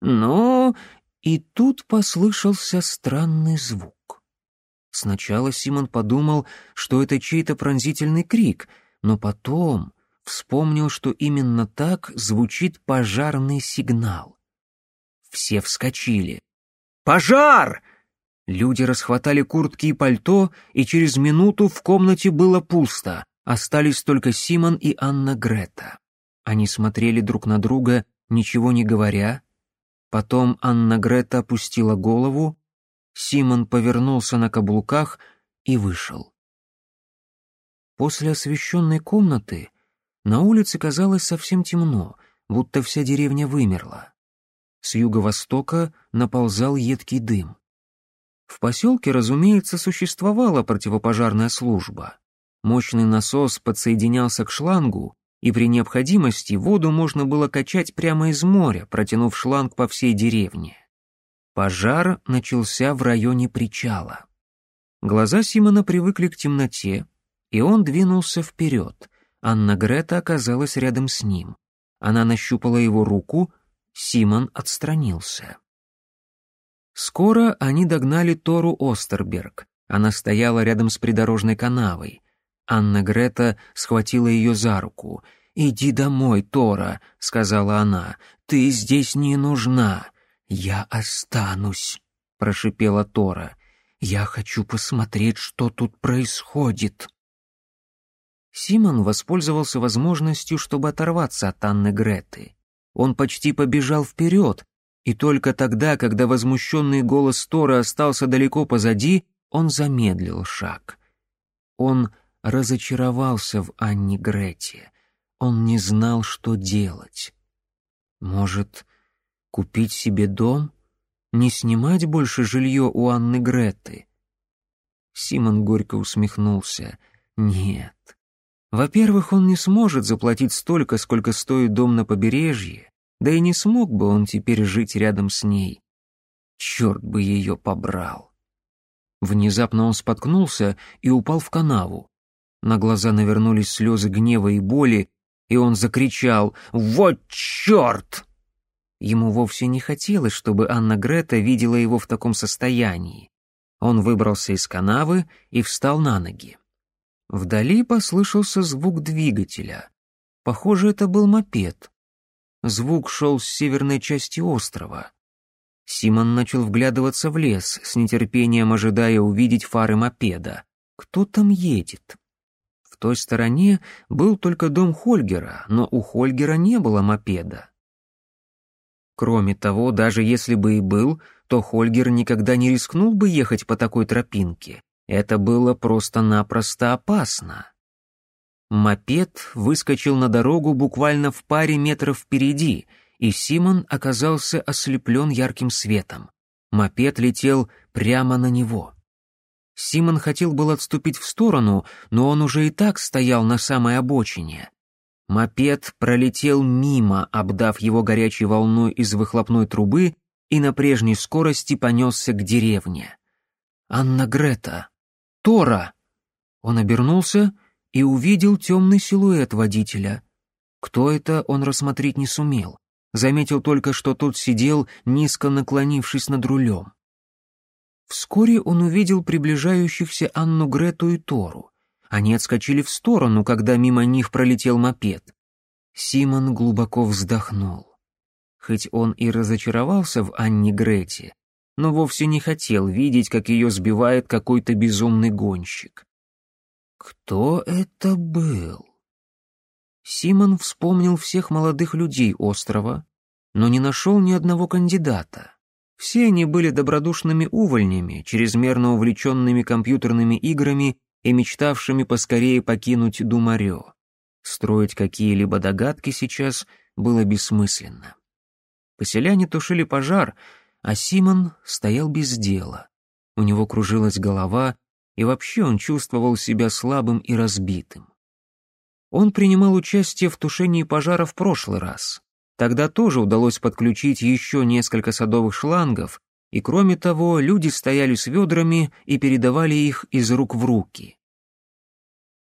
«Ну...» И тут послышался странный звук. Сначала Симон подумал, что это чей-то пронзительный крик, но потом вспомнил, что именно так звучит пожарный сигнал. Все вскочили. «Пожар!» Люди расхватали куртки и пальто, и через минуту в комнате было пусто. Остались только Симон и Анна Грета. Они смотрели друг на друга, ничего не говоря. Потом Анна Грета опустила голову, Симон повернулся на каблуках и вышел. После освещенной комнаты на улице казалось совсем темно, будто вся деревня вымерла. С юго-востока наползал едкий дым. В поселке, разумеется, существовала противопожарная служба. Мощный насос подсоединялся к шлангу, и при необходимости воду можно было качать прямо из моря, протянув шланг по всей деревне. Пожар начался в районе причала. Глаза Симона привыкли к темноте, и он двинулся вперед. Анна Грета оказалась рядом с ним. Она нащупала его руку, Симон отстранился. Скоро они догнали Тору Остерберг. Она стояла рядом с придорожной канавой. Анна Грета схватила ее за руку. «Иди домой, Тора», — сказала она, — «ты здесь не нужна». «Я останусь», — прошипела Тора. «Я хочу посмотреть, что тут происходит». Симон воспользовался возможностью, чтобы оторваться от Анны Греты. Он почти побежал вперед, и только тогда, когда возмущенный голос Тора остался далеко позади, он замедлил шаг. Он разочаровался в Анне Грете. Он не знал, что делать. Может, купить себе дом, не снимать больше жилье у Анны Греты. Симон горько усмехнулся. Нет. Во-первых, он не сможет заплатить столько, сколько стоит дом на побережье, да и не смог бы он теперь жить рядом с ней. Черт бы ее побрал. Внезапно он споткнулся и упал в канаву. На глаза навернулись слезы гнева и боли, и он закричал «Вот черт!» Ему вовсе не хотелось, чтобы Анна Грета видела его в таком состоянии. Он выбрался из канавы и встал на ноги. Вдали послышался звук двигателя. Похоже, это был мопед. Звук шел с северной части острова. Симон начал вглядываться в лес, с нетерпением ожидая увидеть фары мопеда. Кто там едет? В той стороне был только дом Хольгера, но у Хольгера не было мопеда. Кроме того, даже если бы и был, то Хольгер никогда не рискнул бы ехать по такой тропинке. Это было просто-напросто опасно. Мопед выскочил на дорогу буквально в паре метров впереди, и Симон оказался ослеплен ярким светом. Мопед летел прямо на него. Симон хотел был отступить в сторону, но он уже и так стоял на самой обочине. Мопед пролетел мимо, обдав его горячей волной из выхлопной трубы и на прежней скорости понесся к деревне. «Анна Грета! Тора!» Он обернулся и увидел темный силуэт водителя. Кто это, он рассмотреть не сумел. Заметил только, что тот сидел, низко наклонившись над рулем. Вскоре он увидел приближающихся Анну Грету и Тору. Они отскочили в сторону, когда мимо них пролетел мопед. Симон глубоко вздохнул. Хоть он и разочаровался в Анне Грете, но вовсе не хотел видеть, как ее сбивает какой-то безумный гонщик. Кто это был? Симон вспомнил всех молодых людей острова, но не нашел ни одного кандидата. Все они были добродушными увольнями, чрезмерно увлеченными компьютерными играми и мечтавшими поскорее покинуть Думарео. Строить какие-либо догадки сейчас было бессмысленно. Поселяне тушили пожар, а Симон стоял без дела. У него кружилась голова, и вообще он чувствовал себя слабым и разбитым. Он принимал участие в тушении пожара в прошлый раз. Тогда тоже удалось подключить еще несколько садовых шлангов, и кроме того, люди стояли с ведрами и передавали их из рук в руки.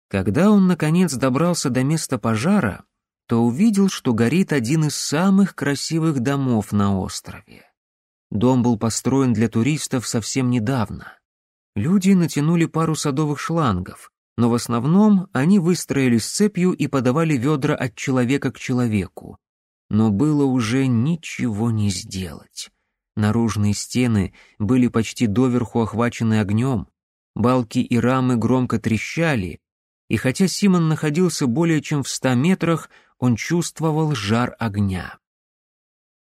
Когда он, наконец, добрался до места пожара, то увидел, что горит один из самых красивых домов на острове. Дом был построен для туристов совсем недавно. Люди натянули пару садовых шлангов, но в основном они выстроились цепью и подавали ведра от человека к человеку. Но было уже ничего не сделать. Наружные стены были почти доверху охвачены огнем, балки и рамы громко трещали, и хотя Симон находился более чем в ста метрах, он чувствовал жар огня.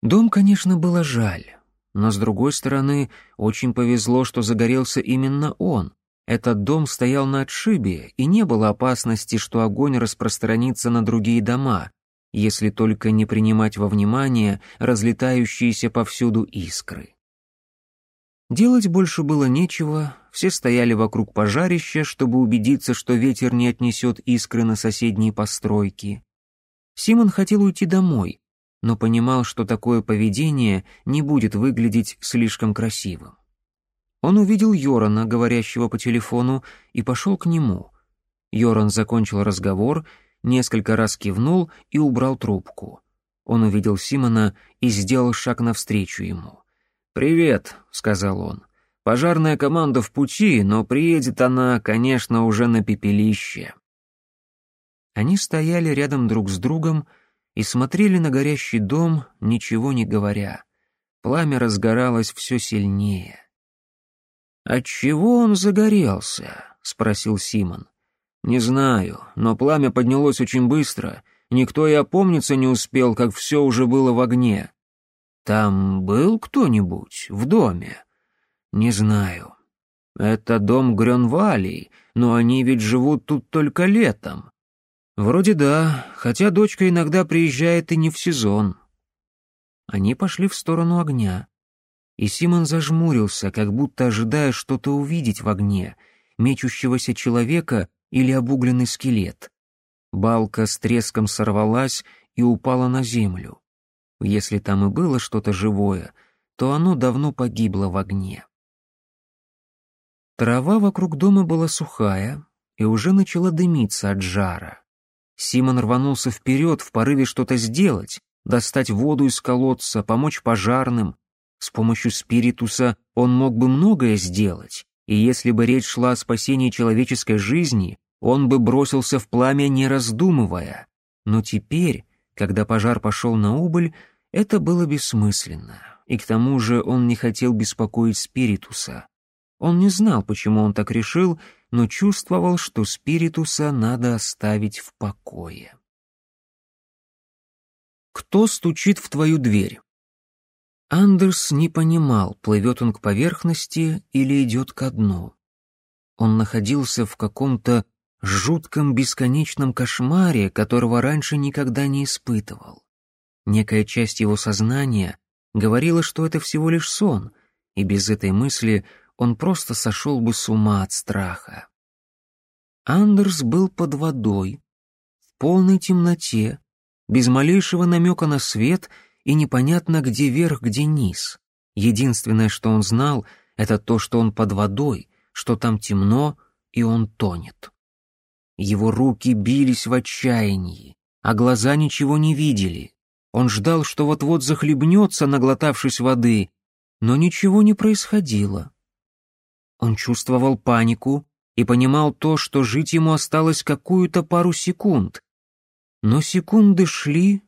Дом, конечно, было жаль, но, с другой стороны, очень повезло, что загорелся именно он. Этот дом стоял на отшибе, и не было опасности, что огонь распространится на другие дома, если только не принимать во внимание разлетающиеся повсюду искры. Делать больше было нечего, все стояли вокруг пожарища, чтобы убедиться, что ветер не отнесет искры на соседние постройки. Симон хотел уйти домой, но понимал, что такое поведение не будет выглядеть слишком красивым. Он увидел Йорана, говорящего по телефону, и пошел к нему. Йоран закончил разговор — несколько раз кивнул и убрал трубку. Он увидел Симона и сделал шаг навстречу ему. «Привет», — сказал он. «Пожарная команда в пути, но приедет она, конечно, уже на пепелище». Они стояли рядом друг с другом и смотрели на горящий дом, ничего не говоря. Пламя разгоралось все сильнее. «Отчего он загорелся?» — спросил Симон. Не знаю, но пламя поднялось очень быстро. Никто и опомниться не успел, как все уже было в огне. Там был кто-нибудь в доме? Не знаю. Это дом Грёнвалей, но они ведь живут тут только летом. Вроде да, хотя дочка иногда приезжает и не в сезон. Они пошли в сторону огня. И Симон зажмурился, как будто ожидая что-то увидеть в огне, мечущегося человека или обугленный скелет. Балка с треском сорвалась и упала на землю. Если там и было что-то живое, то оно давно погибло в огне. Трава вокруг дома была сухая и уже начала дымиться от жара. Симон рванулся вперед в порыве что-то сделать, достать воду из колодца, помочь пожарным. С помощью спиритуса он мог бы многое сделать, и если бы речь шла о спасении человеческой жизни, он бы бросился в пламя, не раздумывая. Но теперь, когда пожар пошел на убыль, это было бессмысленно, и к тому же он не хотел беспокоить Спиритуса. Он не знал, почему он так решил, но чувствовал, что Спиритуса надо оставить в покое. «Кто стучит в твою дверь?» Андерс не понимал, плывет он к поверхности или идет ко дну. Он находился в каком-то жутком бесконечном кошмаре, которого раньше никогда не испытывал. Некая часть его сознания говорила, что это всего лишь сон, и без этой мысли он просто сошел бы с ума от страха. Андерс был под водой, в полной темноте, без малейшего намека на свет — и непонятно, где верх, где низ. Единственное, что он знал, это то, что он под водой, что там темно, и он тонет. Его руки бились в отчаянии, а глаза ничего не видели. Он ждал, что вот-вот захлебнется, наглотавшись воды, но ничего не происходило. Он чувствовал панику и понимал то, что жить ему осталось какую-то пару секунд. Но секунды шли,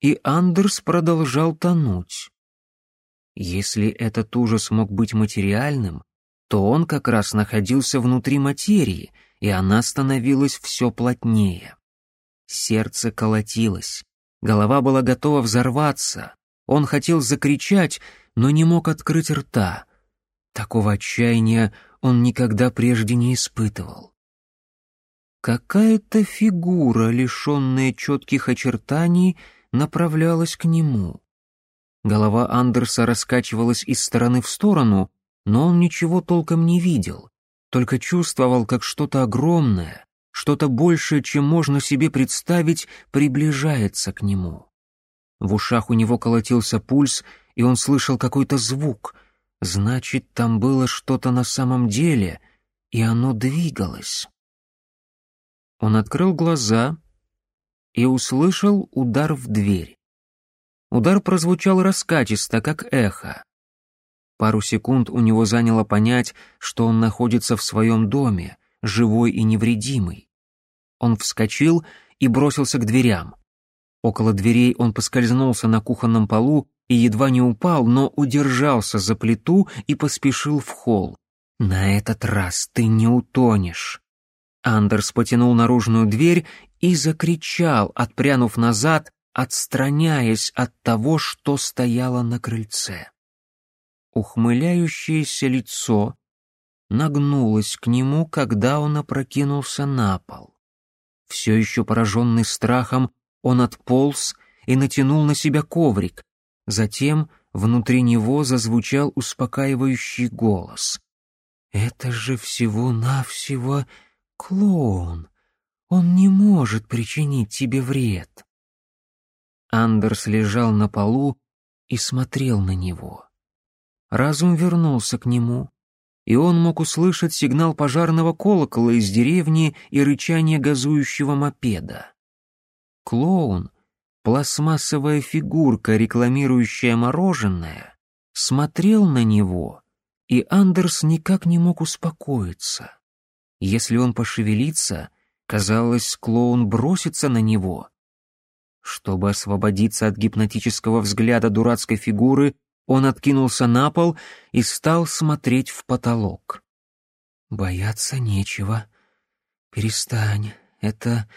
и Андерс продолжал тонуть. Если этот ужас мог быть материальным, то он как раз находился внутри материи, и она становилась все плотнее. Сердце колотилось, голова была готова взорваться. Он хотел закричать, но не мог открыть рта. Такого отчаяния он никогда прежде не испытывал. Какая-то фигура, лишенная четких очертаний, — направлялась к нему. Голова Андерса раскачивалась из стороны в сторону, но он ничего толком не видел, только чувствовал, как что-то огромное, что-то большее, чем можно себе представить, приближается к нему. В ушах у него колотился пульс, и он слышал какой-то звук. Значит, там было что-то на самом деле, и оно двигалось. Он открыл глаза и услышал удар в дверь. Удар прозвучал раскатисто, как эхо. Пару секунд у него заняло понять, что он находится в своем доме, живой и невредимый. Он вскочил и бросился к дверям. Около дверей он поскользнулся на кухонном полу и едва не упал, но удержался за плиту и поспешил в холл. «На этот раз ты не утонешь», Андерс потянул наружную дверь и закричал, отпрянув назад, отстраняясь от того, что стояло на крыльце. Ухмыляющееся лицо нагнулось к нему, когда он опрокинулся на пол. Все еще пораженный страхом, он отполз и натянул на себя коврик. Затем внутри него зазвучал успокаивающий голос. «Это же всего-навсего...» Клоун! Он не может причинить тебе вред!» Андерс лежал на полу и смотрел на него. Разум вернулся к нему, и он мог услышать сигнал пожарного колокола из деревни и рычание газующего мопеда. Клоун, пластмассовая фигурка, рекламирующая мороженое, смотрел на него, и Андерс никак не мог успокоиться. Если он пошевелится, казалось, клоун бросится на него. Чтобы освободиться от гипнотического взгляда дурацкой фигуры, он откинулся на пол и стал смотреть в потолок. «Бояться нечего. Перестань. Это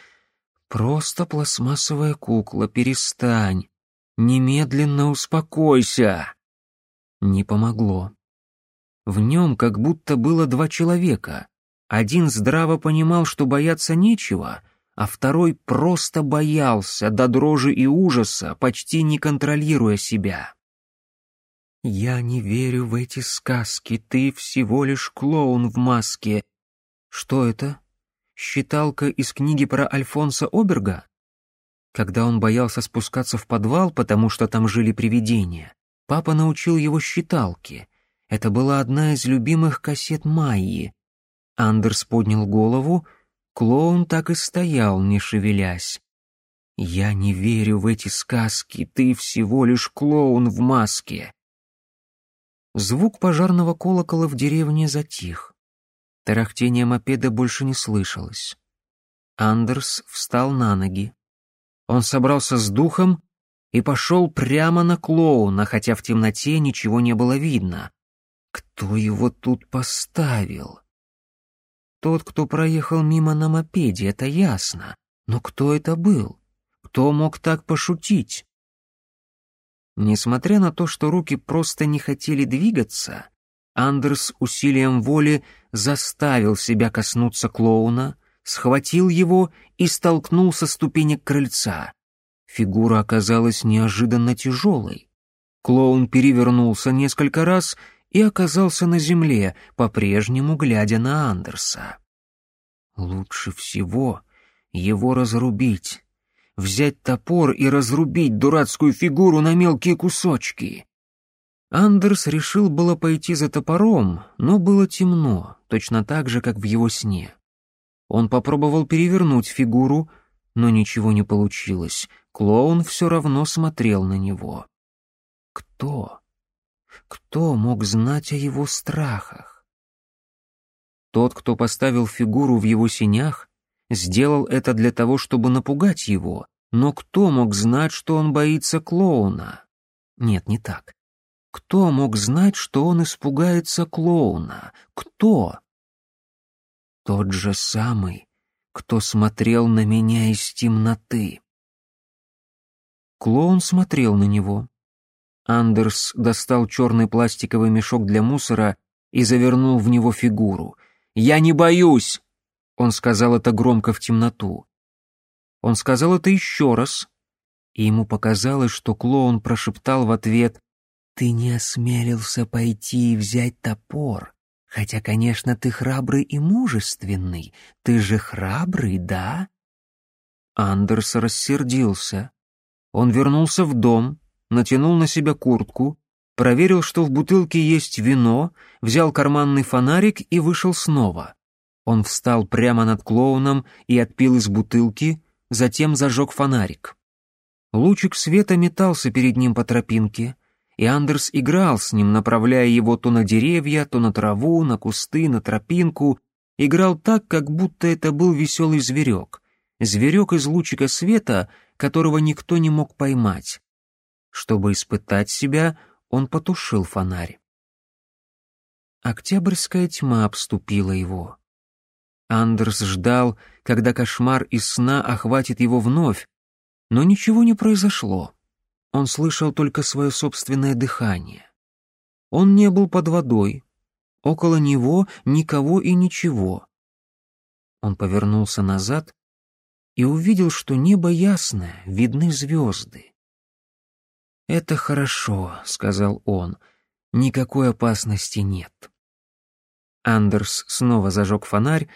просто пластмассовая кукла. Перестань. Немедленно успокойся!» Не помогло. В нем как будто было два человека. Один здраво понимал, что бояться нечего, а второй просто боялся до дрожи и ужаса, почти не контролируя себя. «Я не верю в эти сказки, ты всего лишь клоун в маске». «Что это? Считалка из книги про Альфонса Оберга?» Когда он боялся спускаться в подвал, потому что там жили привидения, папа научил его считалке. Это была одна из любимых кассет Майи. Андерс поднял голову, клоун так и стоял, не шевелясь. «Я не верю в эти сказки, ты всего лишь клоун в маске». Звук пожарного колокола в деревне затих. Тарахтение мопеда больше не слышалось. Андерс встал на ноги. Он собрался с духом и пошел прямо на клоуна, хотя в темноте ничего не было видно. Кто его тут поставил? Тот, кто проехал мимо на мопеде, это ясно. Но кто это был? Кто мог так пошутить? Несмотря на то, что руки просто не хотели двигаться, Андерс усилием воли заставил себя коснуться клоуна, схватил его и столкнул со ступенек крыльца. Фигура оказалась неожиданно тяжелой. Клоун перевернулся несколько раз и оказался на земле, по-прежнему глядя на Андерса. Лучше всего его разрубить, взять топор и разрубить дурацкую фигуру на мелкие кусочки. Андерс решил было пойти за топором, но было темно, точно так же, как в его сне. Он попробовал перевернуть фигуру, но ничего не получилось. Клоун все равно смотрел на него. Кто кто мог знать о его страхах? Тот, кто поставил фигуру в его синях, сделал это для того, чтобы напугать его, но кто мог знать, что он боится клоуна? Нет, не так. Кто мог знать, что он испугается клоуна? Кто? Тот же самый, кто смотрел на меня из темноты. Клоун смотрел на него. Андерс достал черный пластиковый мешок для мусора и завернул в него фигуру. «Я не боюсь!» Он сказал это громко в темноту. Он сказал это еще раз, и ему показалось, что клоун прошептал в ответ «Ты не осмелился пойти и взять топор, хотя, конечно, ты храбрый и мужественный. Ты же храбрый, да?» Андерс рассердился. Он вернулся в дом, натянул на себя куртку, проверил, что в бутылке есть вино, взял карманный фонарик и вышел снова. Он встал прямо над клоуном и отпил из бутылки, затем зажег фонарик. Лучик света метался перед ним по тропинке, и Андерс играл с ним, направляя его то на деревья, то на траву, на кусты, на тропинку. Играл так, как будто это был веселый зверек. Зверек из лучика света, которого никто не мог поймать. Чтобы испытать себя, он потушил фонарь. Октябрьская тьма обступила его. Андерс ждал, когда кошмар из сна охватит его вновь, но ничего не произошло. Он слышал только свое собственное дыхание. Он не был под водой. Около него никого и ничего. Он повернулся назад и увидел, что небо ясное, видны звезды. «Это хорошо», — сказал он. «Никакой опасности нет». Андерс снова зажег фонарь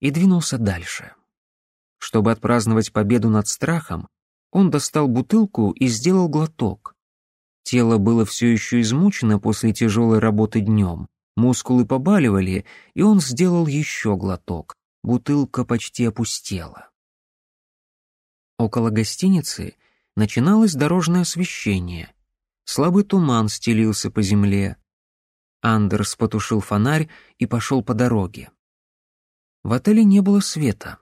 и двинулся дальше. Чтобы отпраздновать победу над страхом, он достал бутылку и сделал глоток. Тело было все еще измучено после тяжелой работы днем, мускулы побаливали, и он сделал еще глоток. Бутылка почти опустела. Около гостиницы — начиналось дорожное освещение. Слабый туман стелился по земле. Андерс потушил фонарь и пошел по дороге. В отеле не было света.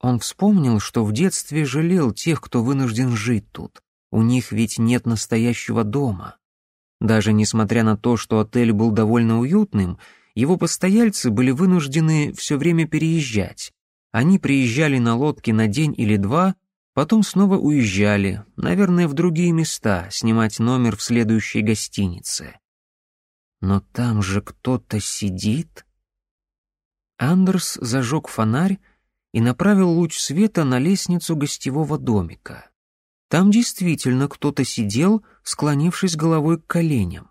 Он вспомнил, что в детстве жалел тех, кто вынужден жить тут. У них ведь нет настоящего дома. Даже несмотря на то, что отель был довольно уютным, его постояльцы были вынуждены все время переезжать. Они приезжали на лодке на день или два Потом снова уезжали, наверное, в другие места, снимать номер в следующей гостинице. Но там же кто-то сидит. Андерс зажег фонарь и направил луч света на лестницу гостевого домика. Там действительно кто-то сидел, склонившись головой к коленям.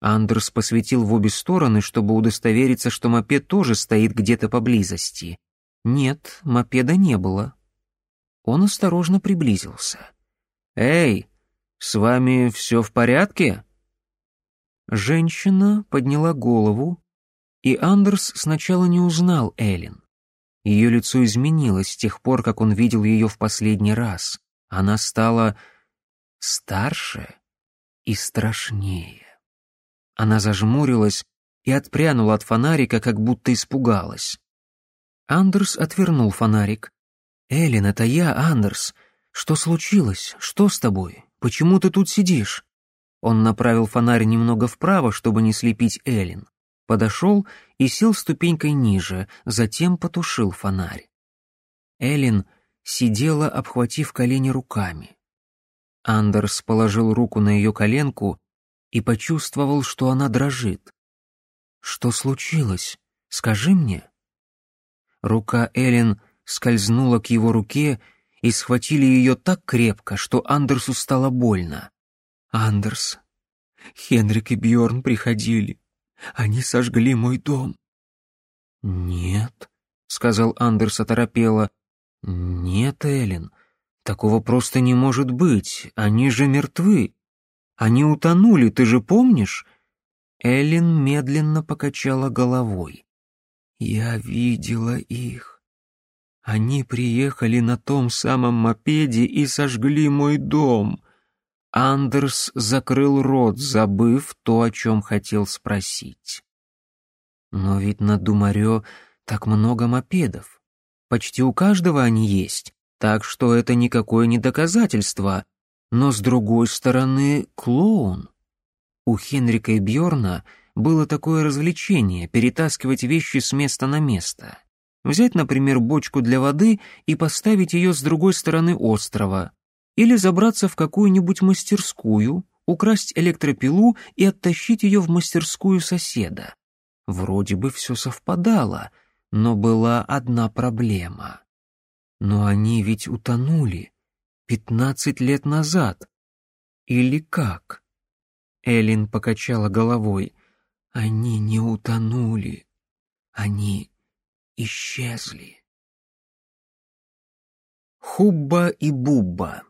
Андерс посветил в обе стороны, чтобы удостовериться, что мопед тоже стоит где-то поблизости. Нет, мопеда не было. Он осторожно приблизился. «Эй, с вами все в порядке?» Женщина подняла голову, и Андерс сначала не узнал Эллен. Ее лицо изменилось с тех пор, как он видел ее в последний раз. Она стала старше и страшнее. Она зажмурилась и отпрянула от фонарика, как будто испугалась. Андерс отвернул фонарик. «Эллен, это я, Андерс. Что случилось? Что с тобой? Почему ты тут сидишь?» Он направил фонарь немного вправо, чтобы не слепить Эллен. Подошел и сел ступенькой ниже, затем потушил фонарь. Эллен сидела, обхватив колени руками. Андерс положил руку на ее коленку и почувствовал, что она дрожит. «Что случилось? Скажи мне». Рука Эллен скользнула к его руке и схватили ее так крепко, что Андерсу стало больно. «Андерс, Хенрик и Бьорн приходили. Они сожгли мой дом». «Нет», — сказал Андерс оторопело. «Нет, Эллен, такого просто не может быть. Они же мертвы. Они утонули, ты же помнишь?» Эллен медленно покачала головой. «Я видела их. Они приехали на том самом мопеде и сожгли мой дом. Андерс закрыл рот, забыв то, о чем хотел спросить. Но ведь на Думарё так много мопедов. Почти у каждого они есть, так что это никакое не доказательство. Но с другой стороны, клоун. У Хенрика и Бьорна было такое развлечение перетаскивать вещи с места на место. Взять, например, бочку для воды и поставить ее с другой стороны острова. Или забраться в какую-нибудь мастерскую, украсть электропилу и оттащить ее в мастерскую соседа. Вроде бы все совпадало, но была одна проблема. Но они ведь утонули. Пятнадцать лет назад. Или как? Эллин покачала головой. Они не утонули. Они исчезли. Хубба и Бубба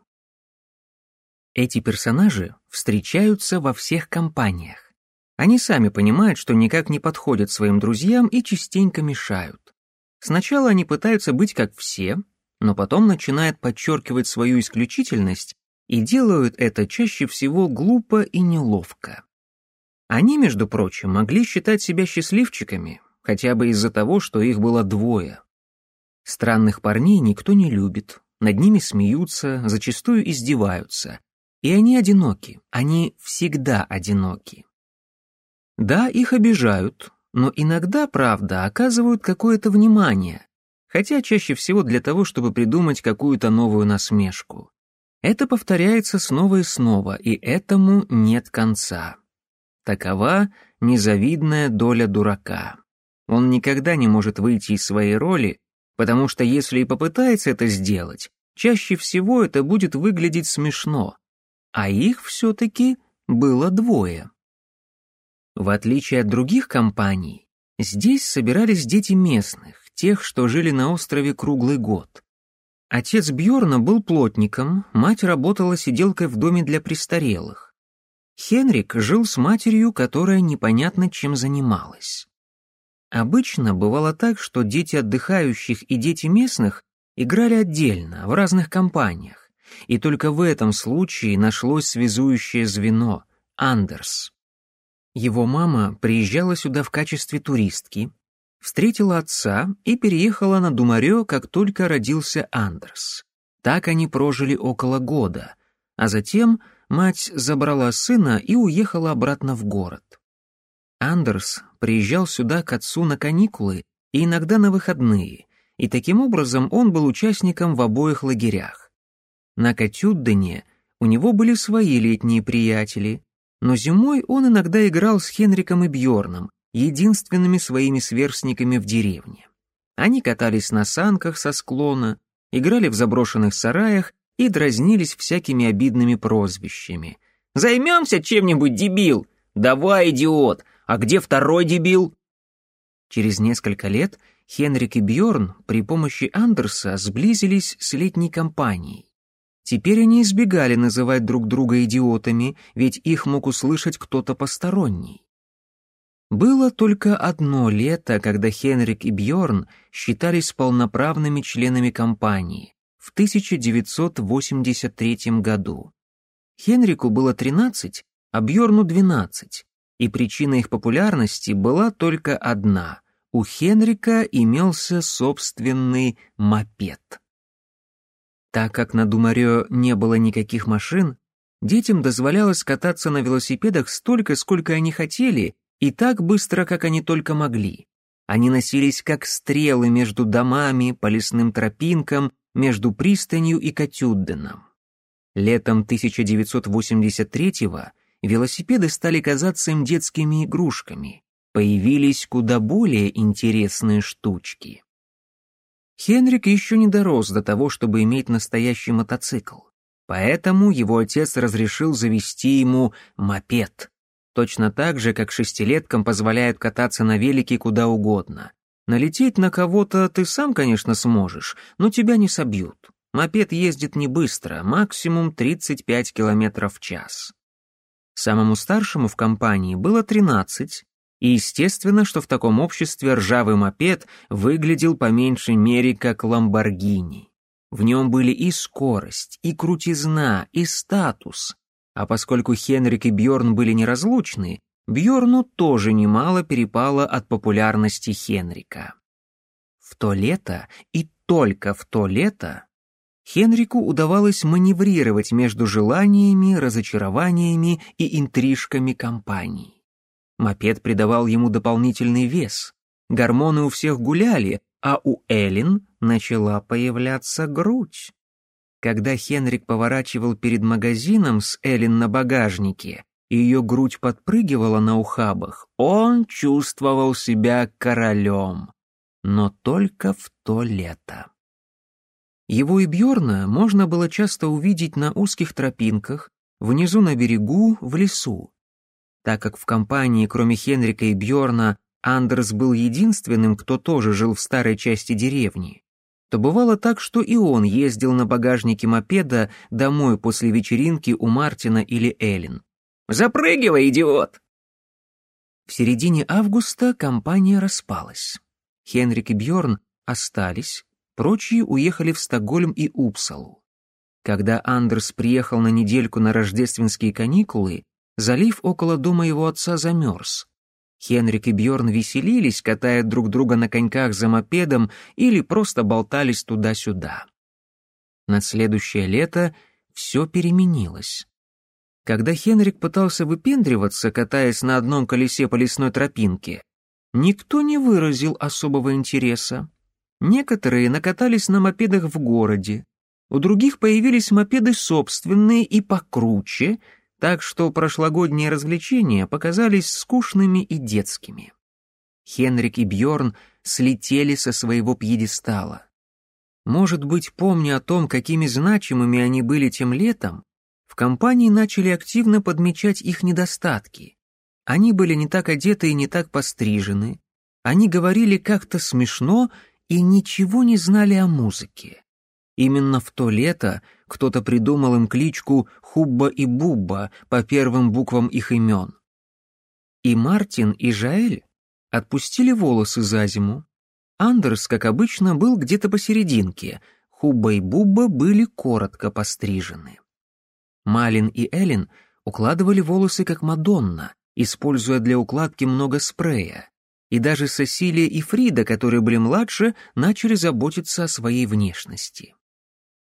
Эти персонажи встречаются во всех компаниях. Они сами понимают, что никак не подходят своим друзьям и частенько мешают. Сначала они пытаются быть как все, но потом начинают подчеркивать свою исключительность и делают это чаще всего глупо и неловко. Они, между прочим, могли считать себя счастливчиками, хотя бы из-за того, что их было двое. Странных парней никто не любит, над ними смеются, зачастую издеваются. И они одиноки, они всегда одиноки. Да, их обижают, но иногда, правда, оказывают какое-то внимание, хотя чаще всего для того, чтобы придумать какую-то новую насмешку. Это повторяется снова и снова, и этому нет конца. Такова незавидная доля дурака. Он никогда не может выйти из своей роли, потому что если и попытается это сделать, чаще всего это будет выглядеть смешно. А их все-таки было двое. В отличие от других компаний, здесь собирались дети местных, тех, что жили на острове круглый год. Отец Бьорна был плотником, мать работала сиделкой в доме для престарелых. Хенрик жил с матерью, которая непонятно чем занималась. Обычно бывало так, что дети отдыхающих и дети местных играли отдельно, в разных компаниях. И только в этом случае нашлось связующее звено — Андерс. Его мама приезжала сюда в качестве туристки, встретила отца и переехала на Думарё, как только родился Андерс. Так они прожили около года, а затем мать забрала сына и уехала обратно в город. Андерс приезжал сюда к отцу на каникулы и иногда на выходные, и таким образом он был участником в обоих лагерях. На Катюддене у него были свои летние приятели, но зимой он иногда играл с Хенриком и Бьорном, единственными своими сверстниками в деревне. Они катались на санках со склона, играли в заброшенных сараях и дразнились всякими обидными прозвищами. «Займемся чем-нибудь, дебил!» «Давай, идиот! А где второй дебил?» Через несколько лет Хенрик и Бьорн при помощи Андерса сблизились с летней компанией. Теперь они избегали называть друг друга идиотами, ведь их мог услышать кто-то посторонний. Было только одно лето, когда Хенрик и Бьорн считались полноправными членами компании в 1983 году. Хенрику было 13, а Бьорну 12 и причина их популярности была только одна — у Хенрика имелся собственный мопед. Так как на Думарео не было никаких машин, детям дозволялось кататься на велосипедах столько, сколько они хотели, и так быстро, как они только могли. Они носились как стрелы между домами, по лесным тропинкам, между пристанью и Катюдденом. Летом 1983 года велосипеды стали казаться им детскими игрушками. Появились куда более интересные штучки. Хенрик еще не дорос до того, чтобы иметь настоящий мотоцикл. Поэтому его отец разрешил завести ему мопед. Точно так же, как шестилеткам позволяют кататься на велике куда угодно. Налететь на кого-то ты сам, конечно, сможешь, но тебя не собьют. Мопед ездит не быстро, а максимум 35 км в час. Самому старшему в компании было тринадцать, и естественно, что в таком обществе ржавый мопед выглядел по меньшей мере как ламборгини. В нем были и скорость, и крутизна, и статус. А поскольку Хенрик и Бьорн были неразлучны, Бьорну тоже немало перепало от популярности Хенрика. В то лето и только в то лето Хенрику удавалось маневрировать между желаниями, разочарованиями и интрижками компаний. Мопед придавал ему дополнительный вес. Гормоны у всех гуляли, а у Эллен начала появляться грудь. Когда Хенрик поворачивал перед магазином с Эллен на багажнике, и ее грудь подпрыгивала на ухабах, он чувствовал себя королем. Но только в то лето. Его и Бьорна можно было часто увидеть на узких тропинках, внизу на берегу, в лесу. Так как в компании, кроме Хенрика и Бьорна, Андерс был единственным, кто тоже жил в старой части деревни, то бывало так, что и он ездил на багажнике мопеда домой после вечеринки у Мартина или Эллен. «Запрыгивай, идиот!» В середине августа компания распалась. Хенрик и Бьорн остались, Прочие уехали в Стокгольм и Упсалу. Когда Андерс приехал на недельку на рождественские каникулы, залив около дома его отца замерз. Хенрик и Бьорн веселились, катая друг друга на коньках за мопедом или просто болтались туда-сюда. На следующее лето все переменилось. Когда Хенрик пытался выпендриваться, катаясь на одном колесе по лесной тропинке, никто не выразил особого интереса. Некоторые накатались на мопедах в городе, у других появились мопеды собственные и покруче, так что прошлогодние развлечения показались скучными и детскими. Хенрик и Бьорн слетели со своего пьедестала. Может быть, помня о том, какими значимыми они были тем летом, в компании начали активно подмечать их недостатки. Они были не так одеты и не так пострижены, они говорили как-то смешно и ничего не знали о музыке. Именно в то лето кто-то придумал им кличку Хубба и Бубба по первым буквам их имен. И Мартин, и Жаэль отпустили волосы за зиму. Андерс, как обычно, был где-то посерединке, Хубба и Бубба были коротко пострижены. Малин и Эллен укладывали волосы как Мадонна, используя для укладки много спрея и даже Сесилия и Фрида, которые были младше, начали заботиться о своей внешности.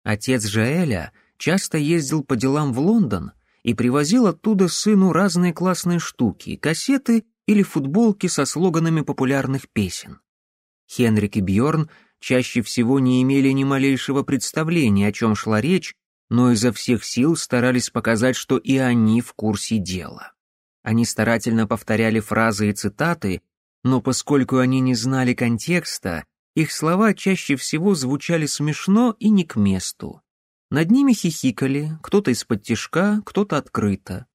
Отец Жаэля часто ездил по делам в Лондон и привозил оттуда сыну разные классные штуки, кассеты или футболки со слоганами популярных песен. Хенрик и Бьорн чаще всего не имели ни малейшего представления, о чем шла речь, но изо всех сил старались показать, что и они в курсе дела. Они старательно повторяли фразы и цитаты, но поскольку они не знали контекста, их слова чаще всего звучали смешно и не к месту. Над ними хихикали, кто-то из-под тишка, кто-то открыто.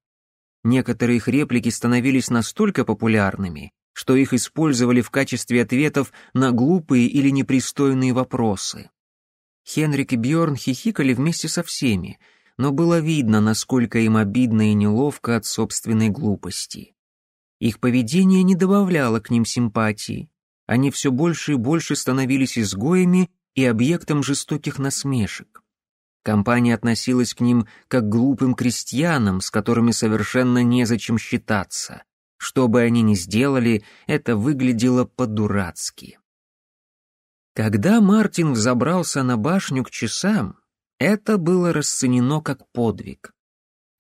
Некоторые их реплики становились настолько популярными, что их использовали в качестве ответов на глупые или непристойные вопросы. Хенрик и Бьорн хихикали вместе со всеми, но было видно, насколько им обидно и неловко от собственной глупости. Их поведение не добавляло к ним симпатии. Они все больше и больше становились изгоями и объектом жестоких насмешек. Компания относилась к ним как к глупым крестьянам, с которыми совершенно незачем считаться. Что бы они ни сделали, это выглядело по-дурацки. Когда Мартин взобрался на башню к часам, это было расценено как подвиг.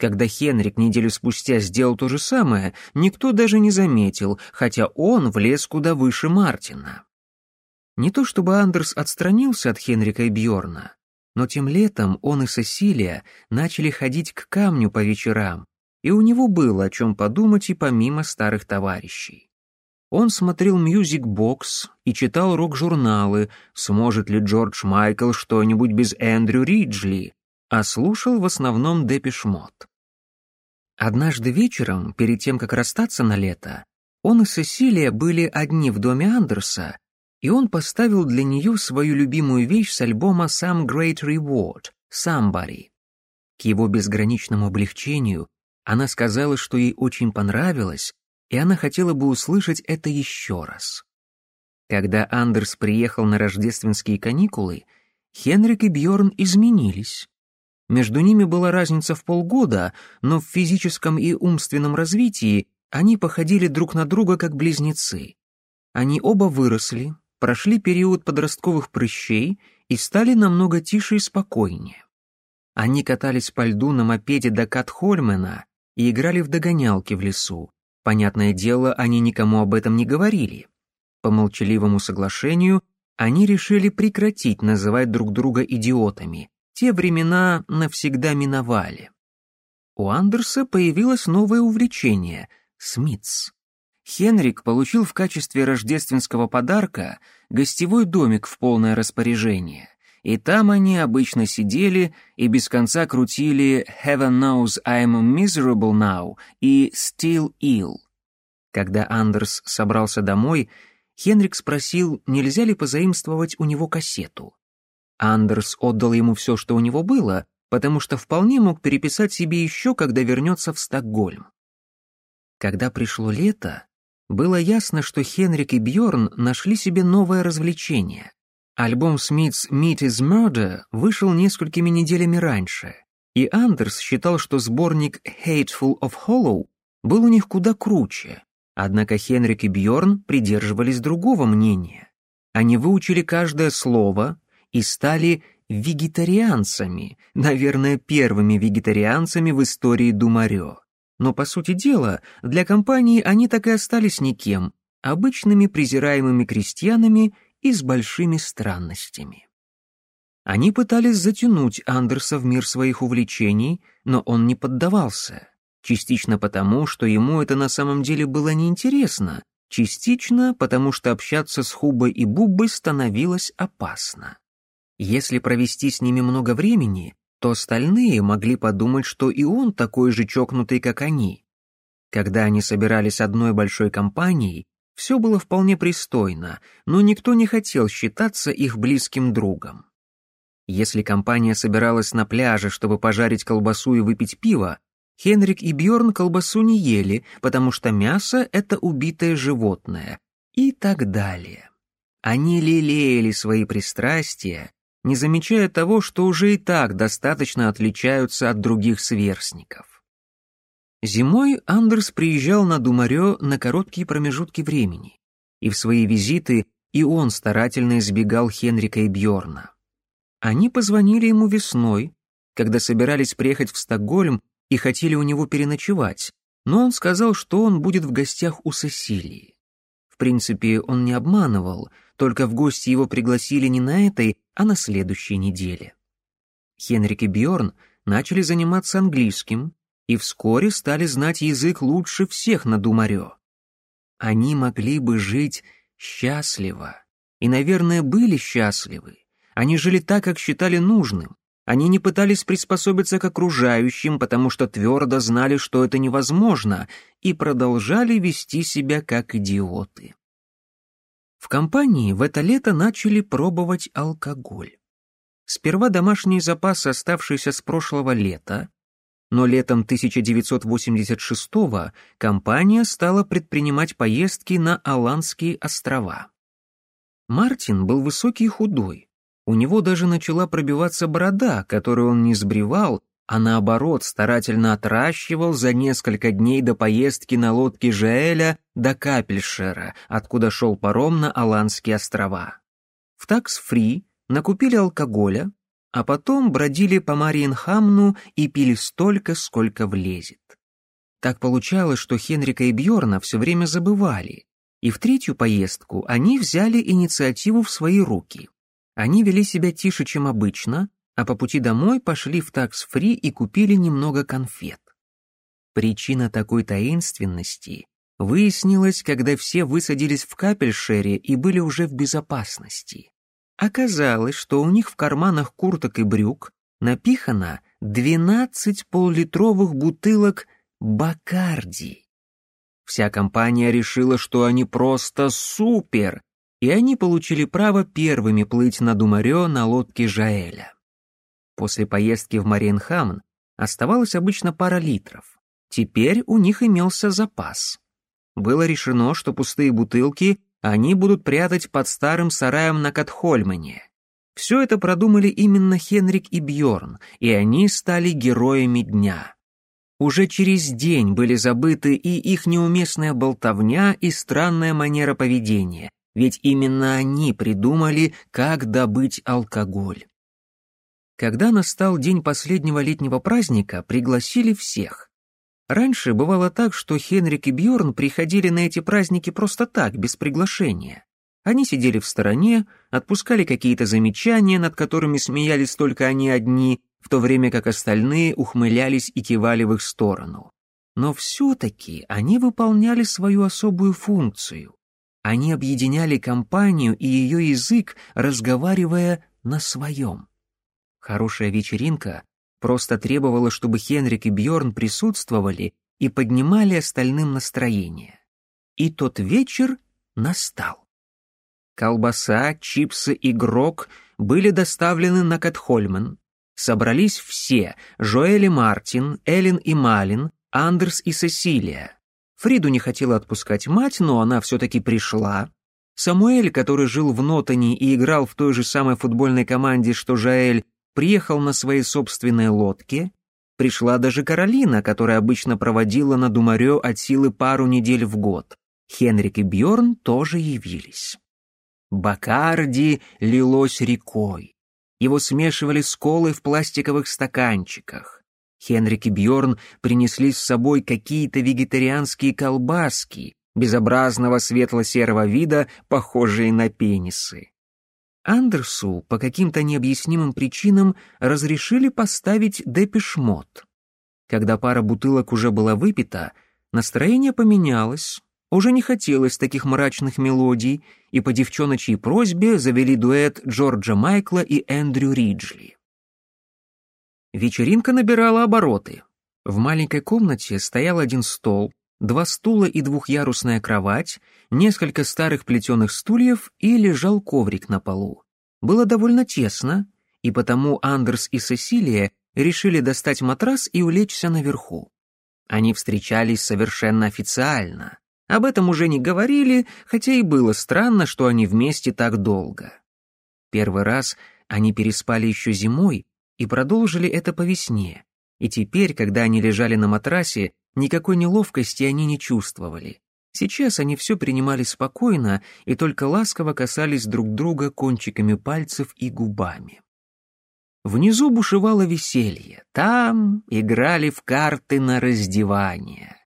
Когда Хенрик неделю спустя сделал то же самое, никто даже не заметил, хотя он влез куда выше Мартина. Не то чтобы Андерс отстранился от Хенрика и Бьорна, но тем летом он и Сесилия начали ходить к камню по вечерам, и у него было о чем подумать и помимо старых товарищей. Он смотрел мьюзик-бокс и читал рок-журналы «Сможет ли Джордж Майкл что-нибудь без Эндрю Риджли?» а слушал в основном Депешмот. Однажды вечером, перед тем, как расстаться на лето, он и Сесилия были одни в доме Андерса, и он поставил для нее свою любимую вещь с альбома «Some Great Reward» «Somebody». К его безграничному облегчению она сказала, что ей очень понравилось, и она хотела бы услышать это еще раз. Когда Андерс приехал на рождественские каникулы, Хенрик и Бьорн изменились. Между ними была разница в полгода, но в физическом и умственном развитии они походили друг на друга как близнецы. Они оба выросли, прошли период подростковых прыщей и стали намного тише и спокойнее. Они катались по льду на мопеде до Катхольмена и играли в догонялки в лесу. Понятное дело, они никому об этом не говорили. По молчаливому соглашению они решили прекратить называть друг друга идиотами, те времена навсегда миновали. У Андерса появилось новое увлечение — Смитс. Хенрик получил в качестве рождественского подарка гостевой домик в полное распоряжение, и там они обычно сидели и без конца крутили «Heaven knows I'm miserable now» и «Still ill». Когда Андерс собрался домой, Хенрик спросил, нельзя ли позаимствовать у него кассету. Андерс отдал ему все, что у него было, потому что вполне мог переписать себе еще, когда вернется в Стокгольм. Когда пришло лето, было ясно, что Хенрик и Бьорн нашли себе новое развлечение. Альбом Смитс «Meet is Murder» вышел несколькими неделями раньше, и Андерс считал, что сборник «Hateful of Hollow» был у них куда круче, однако Хенрик и Бьорн придерживались другого мнения. Они выучили каждое слово, и стали вегетарианцами, наверное, первыми вегетарианцами в истории Думарео. Но, по сути дела, для компании они так и остались никем, обычными презираемыми крестьянами и с большими странностями. Они пытались затянуть Андерса в мир своих увлечений, но он не поддавался. Частично потому, что ему это на самом деле было неинтересно, частично потому, что общаться с Хубой и Буббой становилось опасно. Если провести с ними много времени, то остальные могли подумать, что и он такой же чокнутый, как они. Когда они собирались одной большой компанией, все было вполне пристойно, но никто не хотел считаться их близким другом. Если компания собиралась на пляже, чтобы пожарить колбасу и выпить пиво, Хенрик и Бьорн колбасу не ели, потому что мясо — это убитое животное, и так далее. Они лелеяли свои пристрастия, не замечая того, что уже и так достаточно отличаются от других сверстников. Зимой Андерс приезжал на Думарё на короткие промежутки времени, и в свои визиты и он старательно избегал Хенрика и Бьорна. Они позвонили ему весной, когда собирались приехать в Стокгольм и хотели у него переночевать, но он сказал, что он будет в гостях у Сесилии. В принципе, он не обманывал — только в гости его пригласили не на этой, а на следующей неделе. Хенрик и Бьорн начали заниматься английским и вскоре стали знать язык лучше всех на Думарё. Они могли бы жить счастливо. И, наверное, были счастливы. Они жили так, как считали нужным. Они не пытались приспособиться к окружающим, потому что твердо знали, что это невозможно, и продолжали вести себя как идиоты. В компании в это лето начали пробовать алкоголь. Сперва домашний запас, оставшийся с прошлого лета, но летом 1986-го компания стала предпринимать поездки на Аланские острова. Мартин был высокий и худой. У него даже начала пробиваться борода, которую он не сбривал а наоборот старательно отращивал за несколько дней до поездки на лодке Жаэля до Капельшера, откуда шел паром на Аланские острова. В такс-фри накупили алкоголя, а потом бродили по Мариенхамну и пили столько, сколько влезет. Так получалось, что Хенрика и Бьорна все время забывали, и в третью поездку они взяли инициативу в свои руки. Они вели себя тише, чем обычно, а по пути домой пошли в такс-фри и купили немного конфет. Причина такой таинственности выяснилась, когда все высадились в Капельшере и были уже в безопасности. Оказалось, что у них в карманах курток и брюк напихано 12 полулитровых бутылок «Бакарди». Вся компания решила, что они просто супер, и они получили право первыми плыть на Думарё на лодке Жаэля после поездки в Мариенхамен оставалось обычно пара литров. Теперь у них имелся запас. Было решено, что пустые бутылки они будут прятать под старым сараем на Катхольмане. Все это продумали именно Хенрик и Бьорн, и они стали героями дня. Уже через день были забыты и их неуместная болтовня, и странная манера поведения, ведь именно они придумали, как добыть алкоголь. Когда настал день последнего летнего праздника, пригласили всех. Раньше бывало так, что Хенрик и Бьорн приходили на эти праздники просто так, без приглашения. Они сидели в стороне, отпускали какие-то замечания, над которыми смеялись только они одни, в то время как остальные ухмылялись и кивали в их сторону. Но все-таки они выполняли свою особую функцию. Они объединяли компанию и ее язык, разговаривая на своем. Хорошая вечеринка просто требовала, чтобы Хенрик и Бьорн присутствовали и поднимали остальным настроение. И тот вечер настал. Колбаса, чипсы и грок были доставлены на Катхольмен. Собрались все — Жоэль и Мартин, Эллен и Малин, Андерс и Сесилия. Фриду не хотела отпускать мать, но она все-таки пришла. Самуэль, который жил в Нотани и играл в той же самой футбольной команде, что Жоэль, приехал на своей собственной лодке, пришла даже Каролина, которая обычно проводила на Думарё от силы пару недель в год. Хенрик и Бьорн тоже явились. Бакарди лилось рекой. Его смешивали с колой в пластиковых стаканчиках. Хенрик и Бьорн принесли с собой какие-то вегетарианские колбаски, безобразного светло-серого вида, похожие на пенисы. Андерсу по каким-то необъяснимым причинам разрешили поставить депешмот. Когда пара бутылок уже была выпита, настроение поменялось, уже не хотелось таких мрачных мелодий, и по девчоночьей просьбе завели дуэт Джорджа Майкла и Эндрю Риджли. Вечеринка набирала обороты. В маленькой комнате стоял один стол, два стула и двухъярусная кровать, несколько старых плетеных стульев и лежал коврик на полу. Было довольно тесно, и потому Андерс и Сесилия решили достать матрас и улечься наверху. Они встречались совершенно официально. Об этом уже не говорили, хотя и было странно, что они вместе так долго. Первый раз они переспали еще зимой и продолжили это по весне. И теперь, когда они лежали на матрасе, никакой неловкости они не чувствовали. Сейчас они все принимали спокойно и только ласково касались друг друга кончиками пальцев и губами. Внизу бушевало веселье. Там играли в карты на раздевание.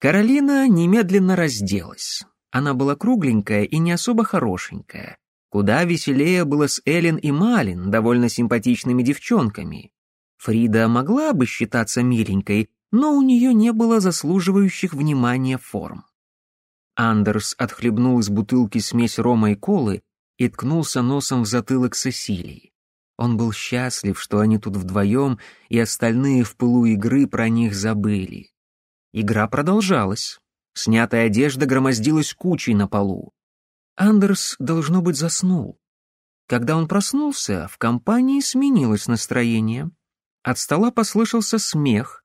Каролина немедленно разделась. Она была кругленькая и не особо хорошенькая. Куда веселее было с Эллен и Малин, довольно симпатичными девчонками. Фрида могла бы считаться миленькой, но у нее не было заслуживающих внимания форм. Андерс отхлебнул из бутылки смесь рома и колы и ткнулся носом в затылок Сесилии. Он был счастлив, что они тут вдвоем, и остальные в пылу игры про них забыли. Игра продолжалась. Снятая одежда громоздилась кучей на полу. Андерс, должно быть, заснул. Когда он проснулся, в компании сменилось настроение. От стола послышался смех,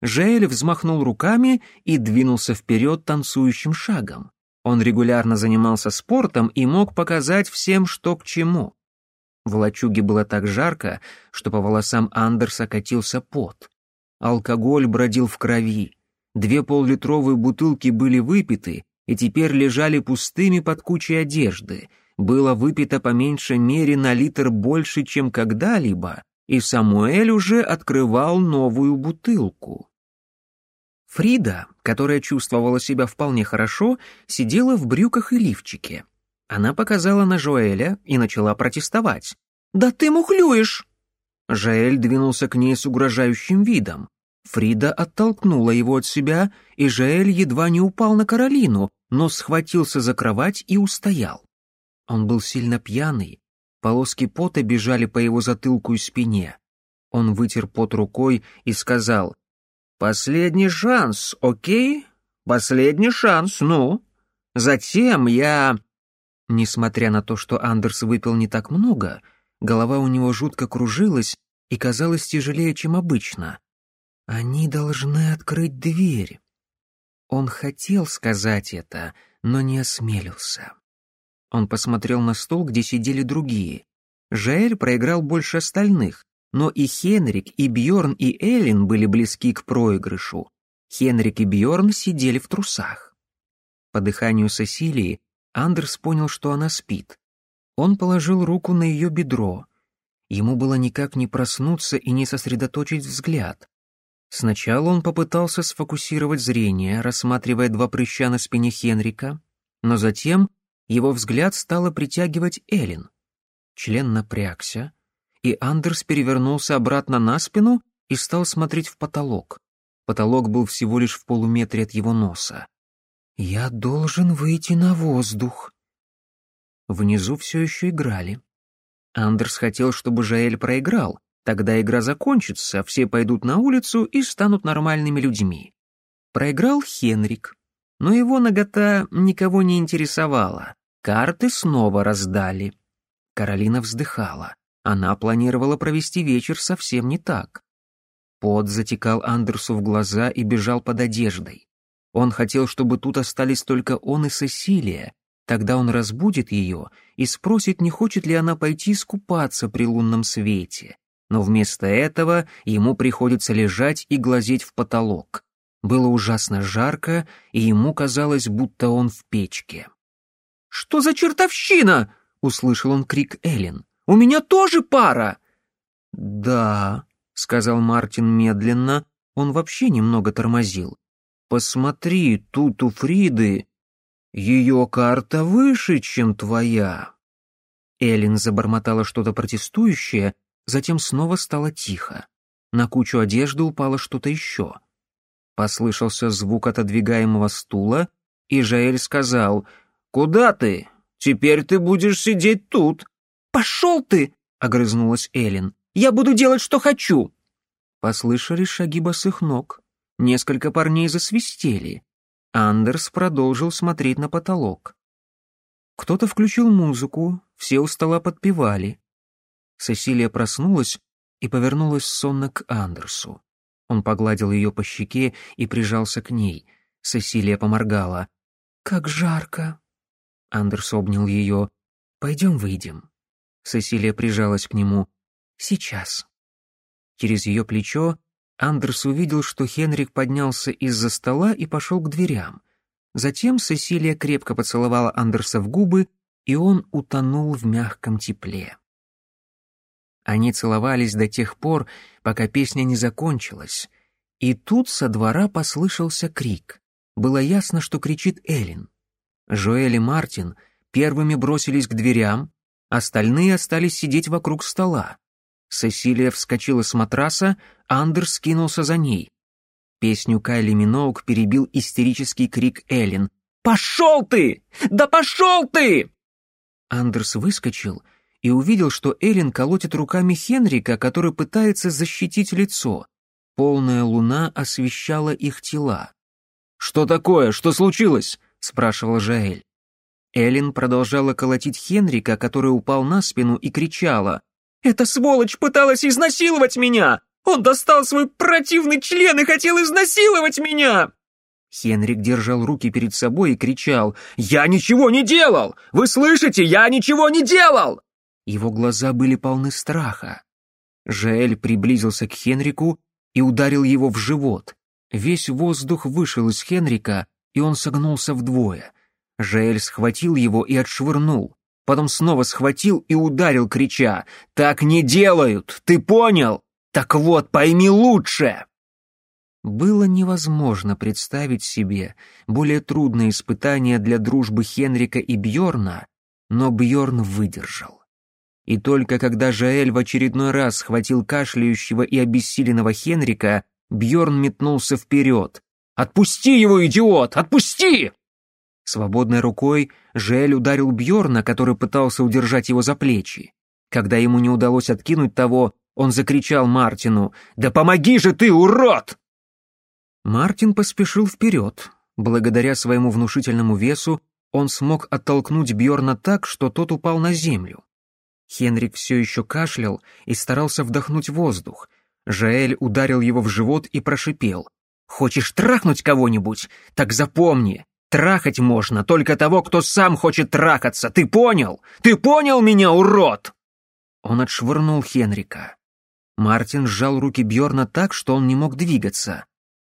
Жеэль взмахнул руками и двинулся вперед танцующим шагом. Он регулярно занимался спортом и мог показать всем, что к чему. В лачуге было так жарко, что по волосам Андерса катился пот. Алкоголь бродил в крови. Две поллитровые бутылки были выпиты и теперь лежали пустыми под кучей одежды. Было выпито по меньшей мере на литр больше, чем когда-либо, и Самуэль уже открывал новую бутылку. Фрида, которая чувствовала себя вполне хорошо, сидела в брюках и лифчике. Она показала на Жоэля и начала протестовать. «Да ты мухлюешь!» Жоэль двинулся к ней с угрожающим видом. Фрида оттолкнула его от себя, и Жоэль едва не упал на Каролину, но схватился за кровать и устоял. Он был сильно пьяный, полоски пота бежали по его затылку и спине. Он вытер пот рукой и сказал Последний шанс, окей? Последний шанс, ну. Затем я... Несмотря на то, что Андерс выпил не так много, голова у него жутко кружилась и казалась тяжелее, чем обычно. Они должны открыть дверь. Он хотел сказать это, но не осмелился. Он посмотрел на стол, где сидели другие. Жаэль проиграл больше остальных, но и Хенрик, и Бьорн, и Эллен были близки к проигрышу. Хенрик и Бьорн сидели в трусах. По дыханию Сесилии Андерс понял, что она спит. Он положил руку на ее бедро. Ему было никак не проснуться и не сосредоточить взгляд. Сначала он попытался сфокусировать зрение, рассматривая два прыща на спине Хенрика, но затем его взгляд стало притягивать Эллен. Член напрягся — и Андерс перевернулся обратно на спину и стал смотреть в потолок. Потолок был всего лишь в полуметре от его носа. «Я должен выйти на воздух». Внизу все еще играли. Андерс хотел, чтобы Жаэль проиграл. Тогда игра закончится, все пойдут на улицу и станут нормальными людьми. Проиграл Хенрик. Но его нагота никого не интересовала. Карты снова раздали. Каролина вздыхала она планировала провести вечер совсем не так. Пот затекал Андерсу в глаза и бежал под одеждой. Он хотел, чтобы тут остались только он и Сесилия. Тогда он разбудит ее и спросит, не хочет ли она пойти искупаться при лунном свете. Но вместо этого ему приходится лежать и глазеть в потолок. Было ужасно жарко, и ему казалось, будто он в печке. «Что за чертовщина?» — услышал он крик Эллен. У меня тоже пара!» «Да», — сказал Мартин медленно, он вообще немного тормозил. «Посмотри, тут у Фриды...» «Ее карта выше, чем твоя!» Эллен забормотала что-то протестующее, затем снова стало тихо. На кучу одежды упало что-то еще. Послышался звук отодвигаемого стула, и Жаэль сказал, «Куда ты? Теперь ты будешь сидеть тут!» «Пошел ты!» — огрызнулась Эллен. «Я буду делать, что хочу!» Послышались шаги босых ног. Несколько парней засвистели. Андерс продолжил смотреть на потолок. Кто-то включил музыку, все у стола подпевали. Сесилия проснулась и повернулась сонно к Андерсу. Он погладил ее по щеке и прижался к ней. Сесилия поморгала. «Как жарко!» Андерс обнял ее. «Пойдем выйдем». Сесилия прижалась к нему. «Сейчас». Через ее плечо Андерс увидел, что Хенрик поднялся из-за стола и пошел к дверям. Затем Сесилия крепко поцеловала Андерса в губы, и он утонул в мягком тепле. Они целовались до тех пор, пока песня не закончилась. И тут со двора послышался крик. Было ясно, что кричит Эллен. Жоэль и Мартин первыми бросились к дверям, Остальные остались сидеть вокруг стола. Сесилия вскочила с матраса, а Андерс кинулся за ней. Песню Кайли Миноук перебил истерический крик Эллен. «Пошел ты! Да пошел ты!» Андерс выскочил и увидел, что Эллен колотит руками Хенрика, который пытается защитить лицо. Полная луна освещала их тела. «Что такое? Что случилось?» — спрашивал Жаэль. Эллен продолжала колотить Хенрика, который упал на спину и кричала. «Эта сволочь пыталась изнасиловать меня! Он достал свой противный член и хотел изнасиловать меня!» Хенрик держал руки перед собой и кричал. «Я ничего не делал! Вы слышите, я ничего не делал!» Его глаза были полны страха. Жаэль приблизился к Хенрику и ударил его в живот. Весь воздух вышел из Хенрика, и он согнулся вдвое — Жаэль схватил его и отшвырнул. Потом снова схватил и ударил, крича «Так не делают! Ты понял? Так вот, пойми лучше!» Было невозможно представить себе более трудное испытание для дружбы Хенрика и Бьорна, но Бьорн выдержал. И только когда Жаэль в очередной раз схватил кашляющего и обессиленного Хенрика, Бьорн метнулся вперед. «Отпусти его, идиот! Отпусти!» Свободной рукой Жиэль ударил Бьорна, который пытался удержать его за плечи. Когда ему не удалось откинуть того, он закричал Мартину «Да помоги же ты, урод!» Мартин поспешил вперед. Благодаря своему внушительному весу он смог оттолкнуть Бьорна так, что тот упал на землю. Хенрик все еще кашлял и старался вдохнуть воздух. Жаэль ударил его в живот и прошипел. «Хочешь трахнуть кого-нибудь? Так запомни, Трахать можно только того, кто сам хочет трахаться. Ты понял? Ты понял меня, урод?» Он отшвырнул Хенрика. Мартин сжал руки Бьорна так, что он не мог двигаться.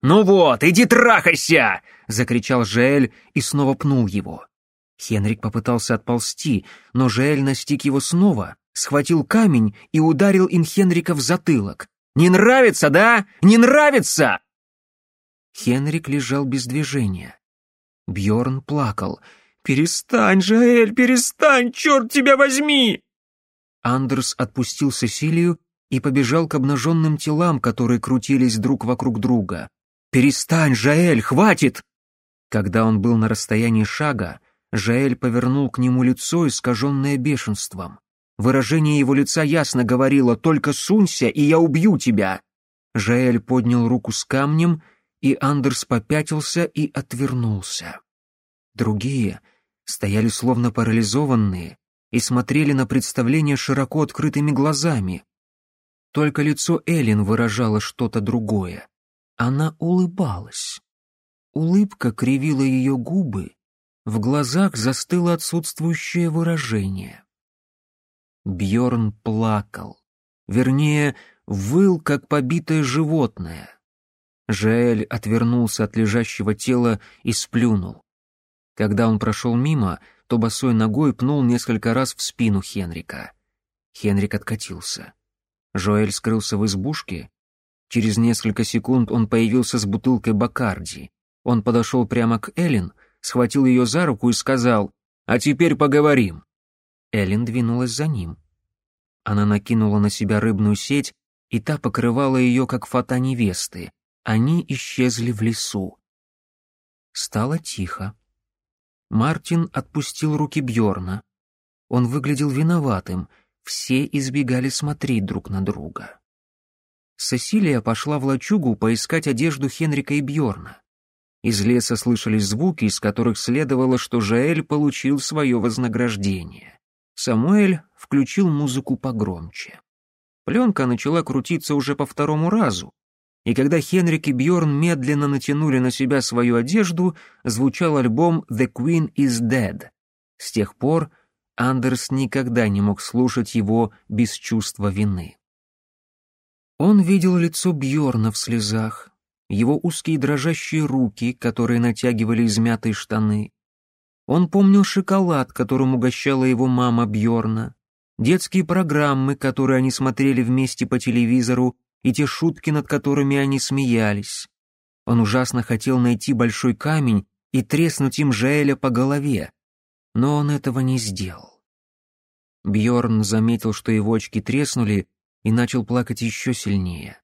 «Ну вот, иди трахайся!» — закричал Жеэль и снова пнул его. Хенрик попытался отползти, но Жеэль настиг его снова, схватил камень и ударил Инхенрика в затылок. «Не нравится, да? Не нравится!» Хенрик лежал без движения. Бьорн плакал. «Перестань, Жаэль, перестань, черт тебя возьми!» Андерс отпустил Сесилию и побежал к обнаженным телам, которые крутились друг вокруг друга. «Перестань, Жаэль, хватит!» Когда он был на расстоянии шага, Жаэль повернул к нему лицо, искаженное бешенством. Выражение его лица ясно говорило «Только сунься, и я убью тебя!» Жаэль поднял руку с камнем и Андерс попятился и отвернулся. Другие стояли словно парализованные и смотрели на представление широко открытыми глазами. Только лицо Эллен выражало что-то другое. Она улыбалась. Улыбка кривила ее губы, в глазах застыло отсутствующее выражение. Бьорн плакал, вернее, выл, как побитое животное — Жаэль отвернулся от лежащего тела и сплюнул. Когда он прошел мимо, то босой ногой пнул несколько раз в спину Хенрика. Хенрик откатился. Жоэль скрылся в избушке. Через несколько секунд он появился с бутылкой Бакарди. Он подошел прямо к Эллен, схватил ее за руку и сказал «А теперь поговорим». Эллен двинулась за ним. Она накинула на себя рыбную сеть, и та покрывала ее, как фата невесты. Они исчезли в лесу. Стало тихо. Мартин отпустил руки Бьорна. Он выглядел виноватым, все избегали смотреть друг на друга. Сесилия пошла в лачугу поискать одежду Хенрика и Бьорна. Из леса слышались звуки, из которых следовало, что Жаэль получил свое вознаграждение. Самуэль включил музыку погромче. Пленка начала крутиться уже по второму разу, и когда Хенрик и Бьорн медленно натянули на себя свою одежду, звучал альбом «The Queen is Dead». С тех пор Андерс никогда не мог слушать его без чувства вины. Он видел лицо Бьорна в слезах, его узкие дрожащие руки, которые натягивали измятые штаны. Он помнил шоколад, которым угощала его мама Бьорна, детские программы, которые они смотрели вместе по телевизору, и те шутки, над которыми они смеялись. Он ужасно хотел найти большой камень и треснуть им Жаэля по голове, но он этого не сделал. Бьорн заметил, что его очки треснули, и начал плакать еще сильнее.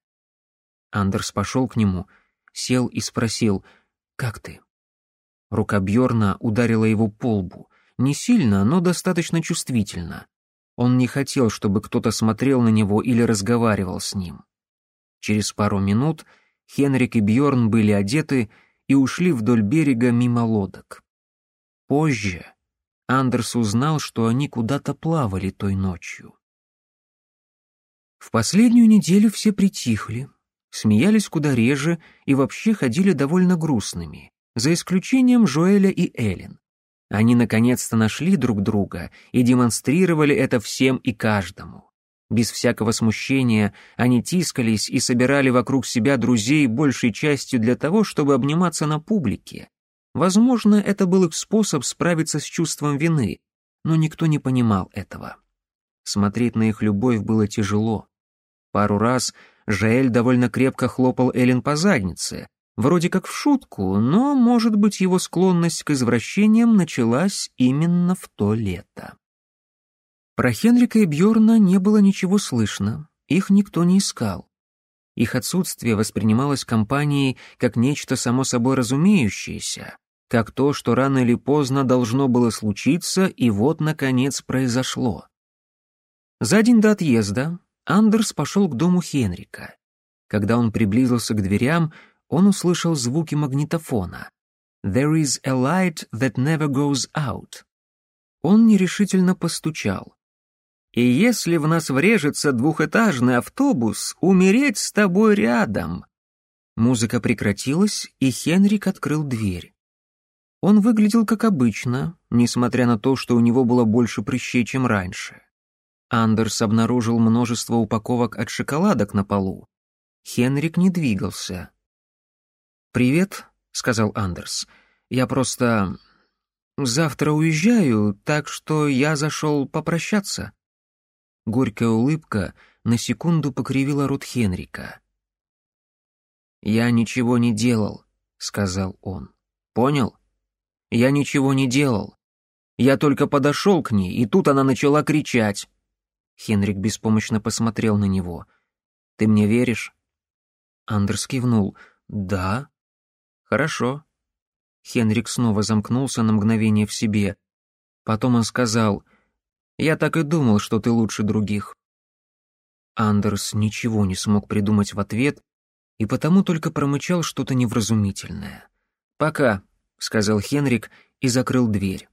Андерс пошел к нему, сел и спросил «Как ты?». Рука Бьорна ударила его по лбу, не сильно, но достаточно чувствительно. Он не хотел, чтобы кто-то смотрел на него или разговаривал с ним. Через пару минут Хенрик и Бьорн были одеты и ушли вдоль берега мимо лодок. Позже Андерс узнал, что они куда-то плавали той ночью. В последнюю неделю все притихли, смеялись куда реже и вообще ходили довольно грустными, за исключением Жоэля и Эллен. Они наконец-то нашли друг друга и демонстрировали это всем и каждому. Без всякого смущения они тискались и собирали вокруг себя друзей большей частью для того, чтобы обниматься на публике. Возможно, это был их способ справиться с чувством вины, но никто не понимал этого. Смотреть на их любовь было тяжело. Пару раз Жаэль довольно крепко хлопал Эллен по заднице, вроде как в шутку, но, может быть, его склонность к извращениям началась именно в то лето. Про Хенрика и Бьорна не было ничего слышно, их никто не искал. Их отсутствие воспринималось компанией как нечто само собой разумеющееся, как то, что рано или поздно должно было случиться, и вот, наконец, произошло. За день до отъезда Андерс пошел к дому Хенрика. Когда он приблизился к дверям, он услышал звуки магнитофона. «There is a light that never goes out». Он нерешительно постучал. И если в нас врежется двухэтажный автобус, умереть с тобой рядом. Музыка прекратилась, и Хенрик открыл дверь. Он выглядел как обычно, несмотря на то, что у него было больше прыщей, чем раньше. Андерс обнаружил множество упаковок от шоколадок на полу. Хенрик не двигался. «Привет», — сказал Андерс. «Я просто... завтра уезжаю, так что я зашел попрощаться». Горькая улыбка на секунду покривила рот Хенрика. «Я ничего не делал», — сказал он. «Понял? Я ничего не делал. Я только подошел к ней, и тут она начала кричать». Хенрик беспомощно посмотрел на него. «Ты мне веришь?» Андерс кивнул. «Да». «Хорошо». Хенрик снова замкнулся на мгновение в себе. Потом он сказал — я так и думал, что ты лучше других». Андерс ничего не смог придумать в ответ и потому только промычал что-то невразумительное. «Пока», — сказал Хенрик и закрыл дверь.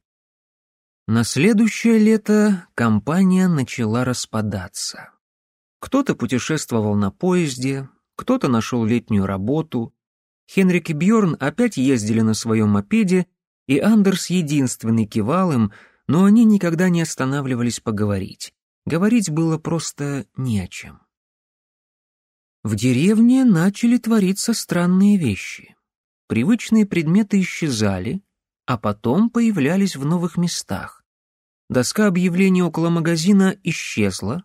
На следующее лето компания начала распадаться. Кто-то путешествовал на поезде, кто-то нашел летнюю работу. Хенрик и Бьорн опять ездили на своем мопеде, и Андерс единственный кивал им — но они никогда не останавливались поговорить. Говорить было просто не о чем. В деревне начали твориться странные вещи. Привычные предметы исчезали, а потом появлялись в новых местах. Доска объявлений около магазина исчезла,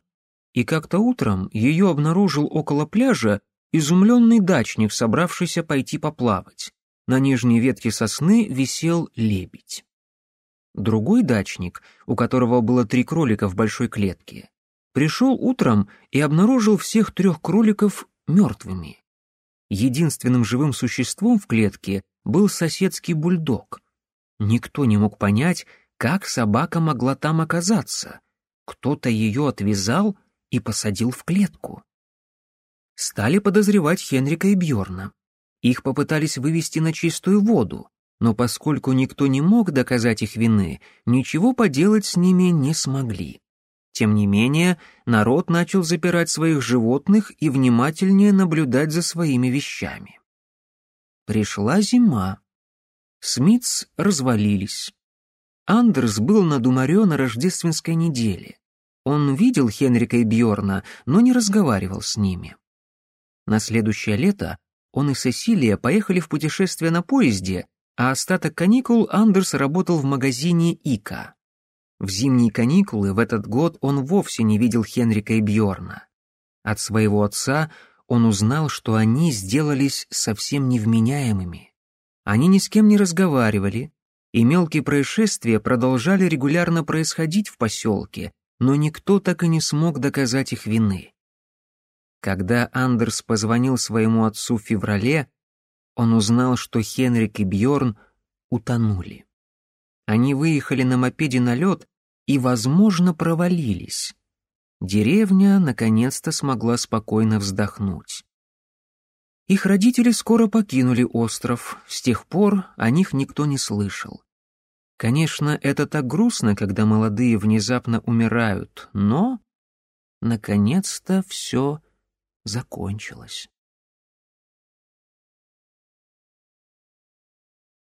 и как-то утром ее обнаружил около пляжа изумленный дачник, собравшийся пойти поплавать. На нижней ветке сосны висел лебедь. Другой дачник, у которого было три кролика в большой клетке, пришел утром и обнаружил всех трех кроликов мертвыми. Единственным живым существом в клетке был соседский бульдог. Никто не мог понять, как собака могла там оказаться. Кто-то ее отвязал и посадил в клетку. Стали подозревать Хенрика и Бьорна. Их попытались вывести на чистую воду, но поскольку никто не мог доказать их вины, ничего поделать с ними не смогли. Тем не менее, народ начал запирать своих животных и внимательнее наблюдать за своими вещами. Пришла зима. Смитс развалились. Андерс был на Думаре на рождественской неделе. Он видел Хенрика и Бьорна, но не разговаривал с ними. На следующее лето он и Сесилия поехали в путешествие на поезде, а остаток каникул Андерс работал в магазине Ика. В зимние каникулы в этот год он вовсе не видел Хенрика и Бьорна. От своего отца он узнал, что они сделались совсем невменяемыми. Они ни с кем не разговаривали, и мелкие происшествия продолжали регулярно происходить в поселке, но никто так и не смог доказать их вины. Когда Андерс позвонил своему отцу в феврале, он узнал, что Хенрик и Бьорн утонули. Они выехали на мопеде на лед и, возможно, провалились. Деревня наконец-то смогла спокойно вздохнуть. Их родители скоро покинули остров, с тех пор о них никто не слышал. Конечно, это так грустно, когда молодые внезапно умирают, но наконец-то все закончилось.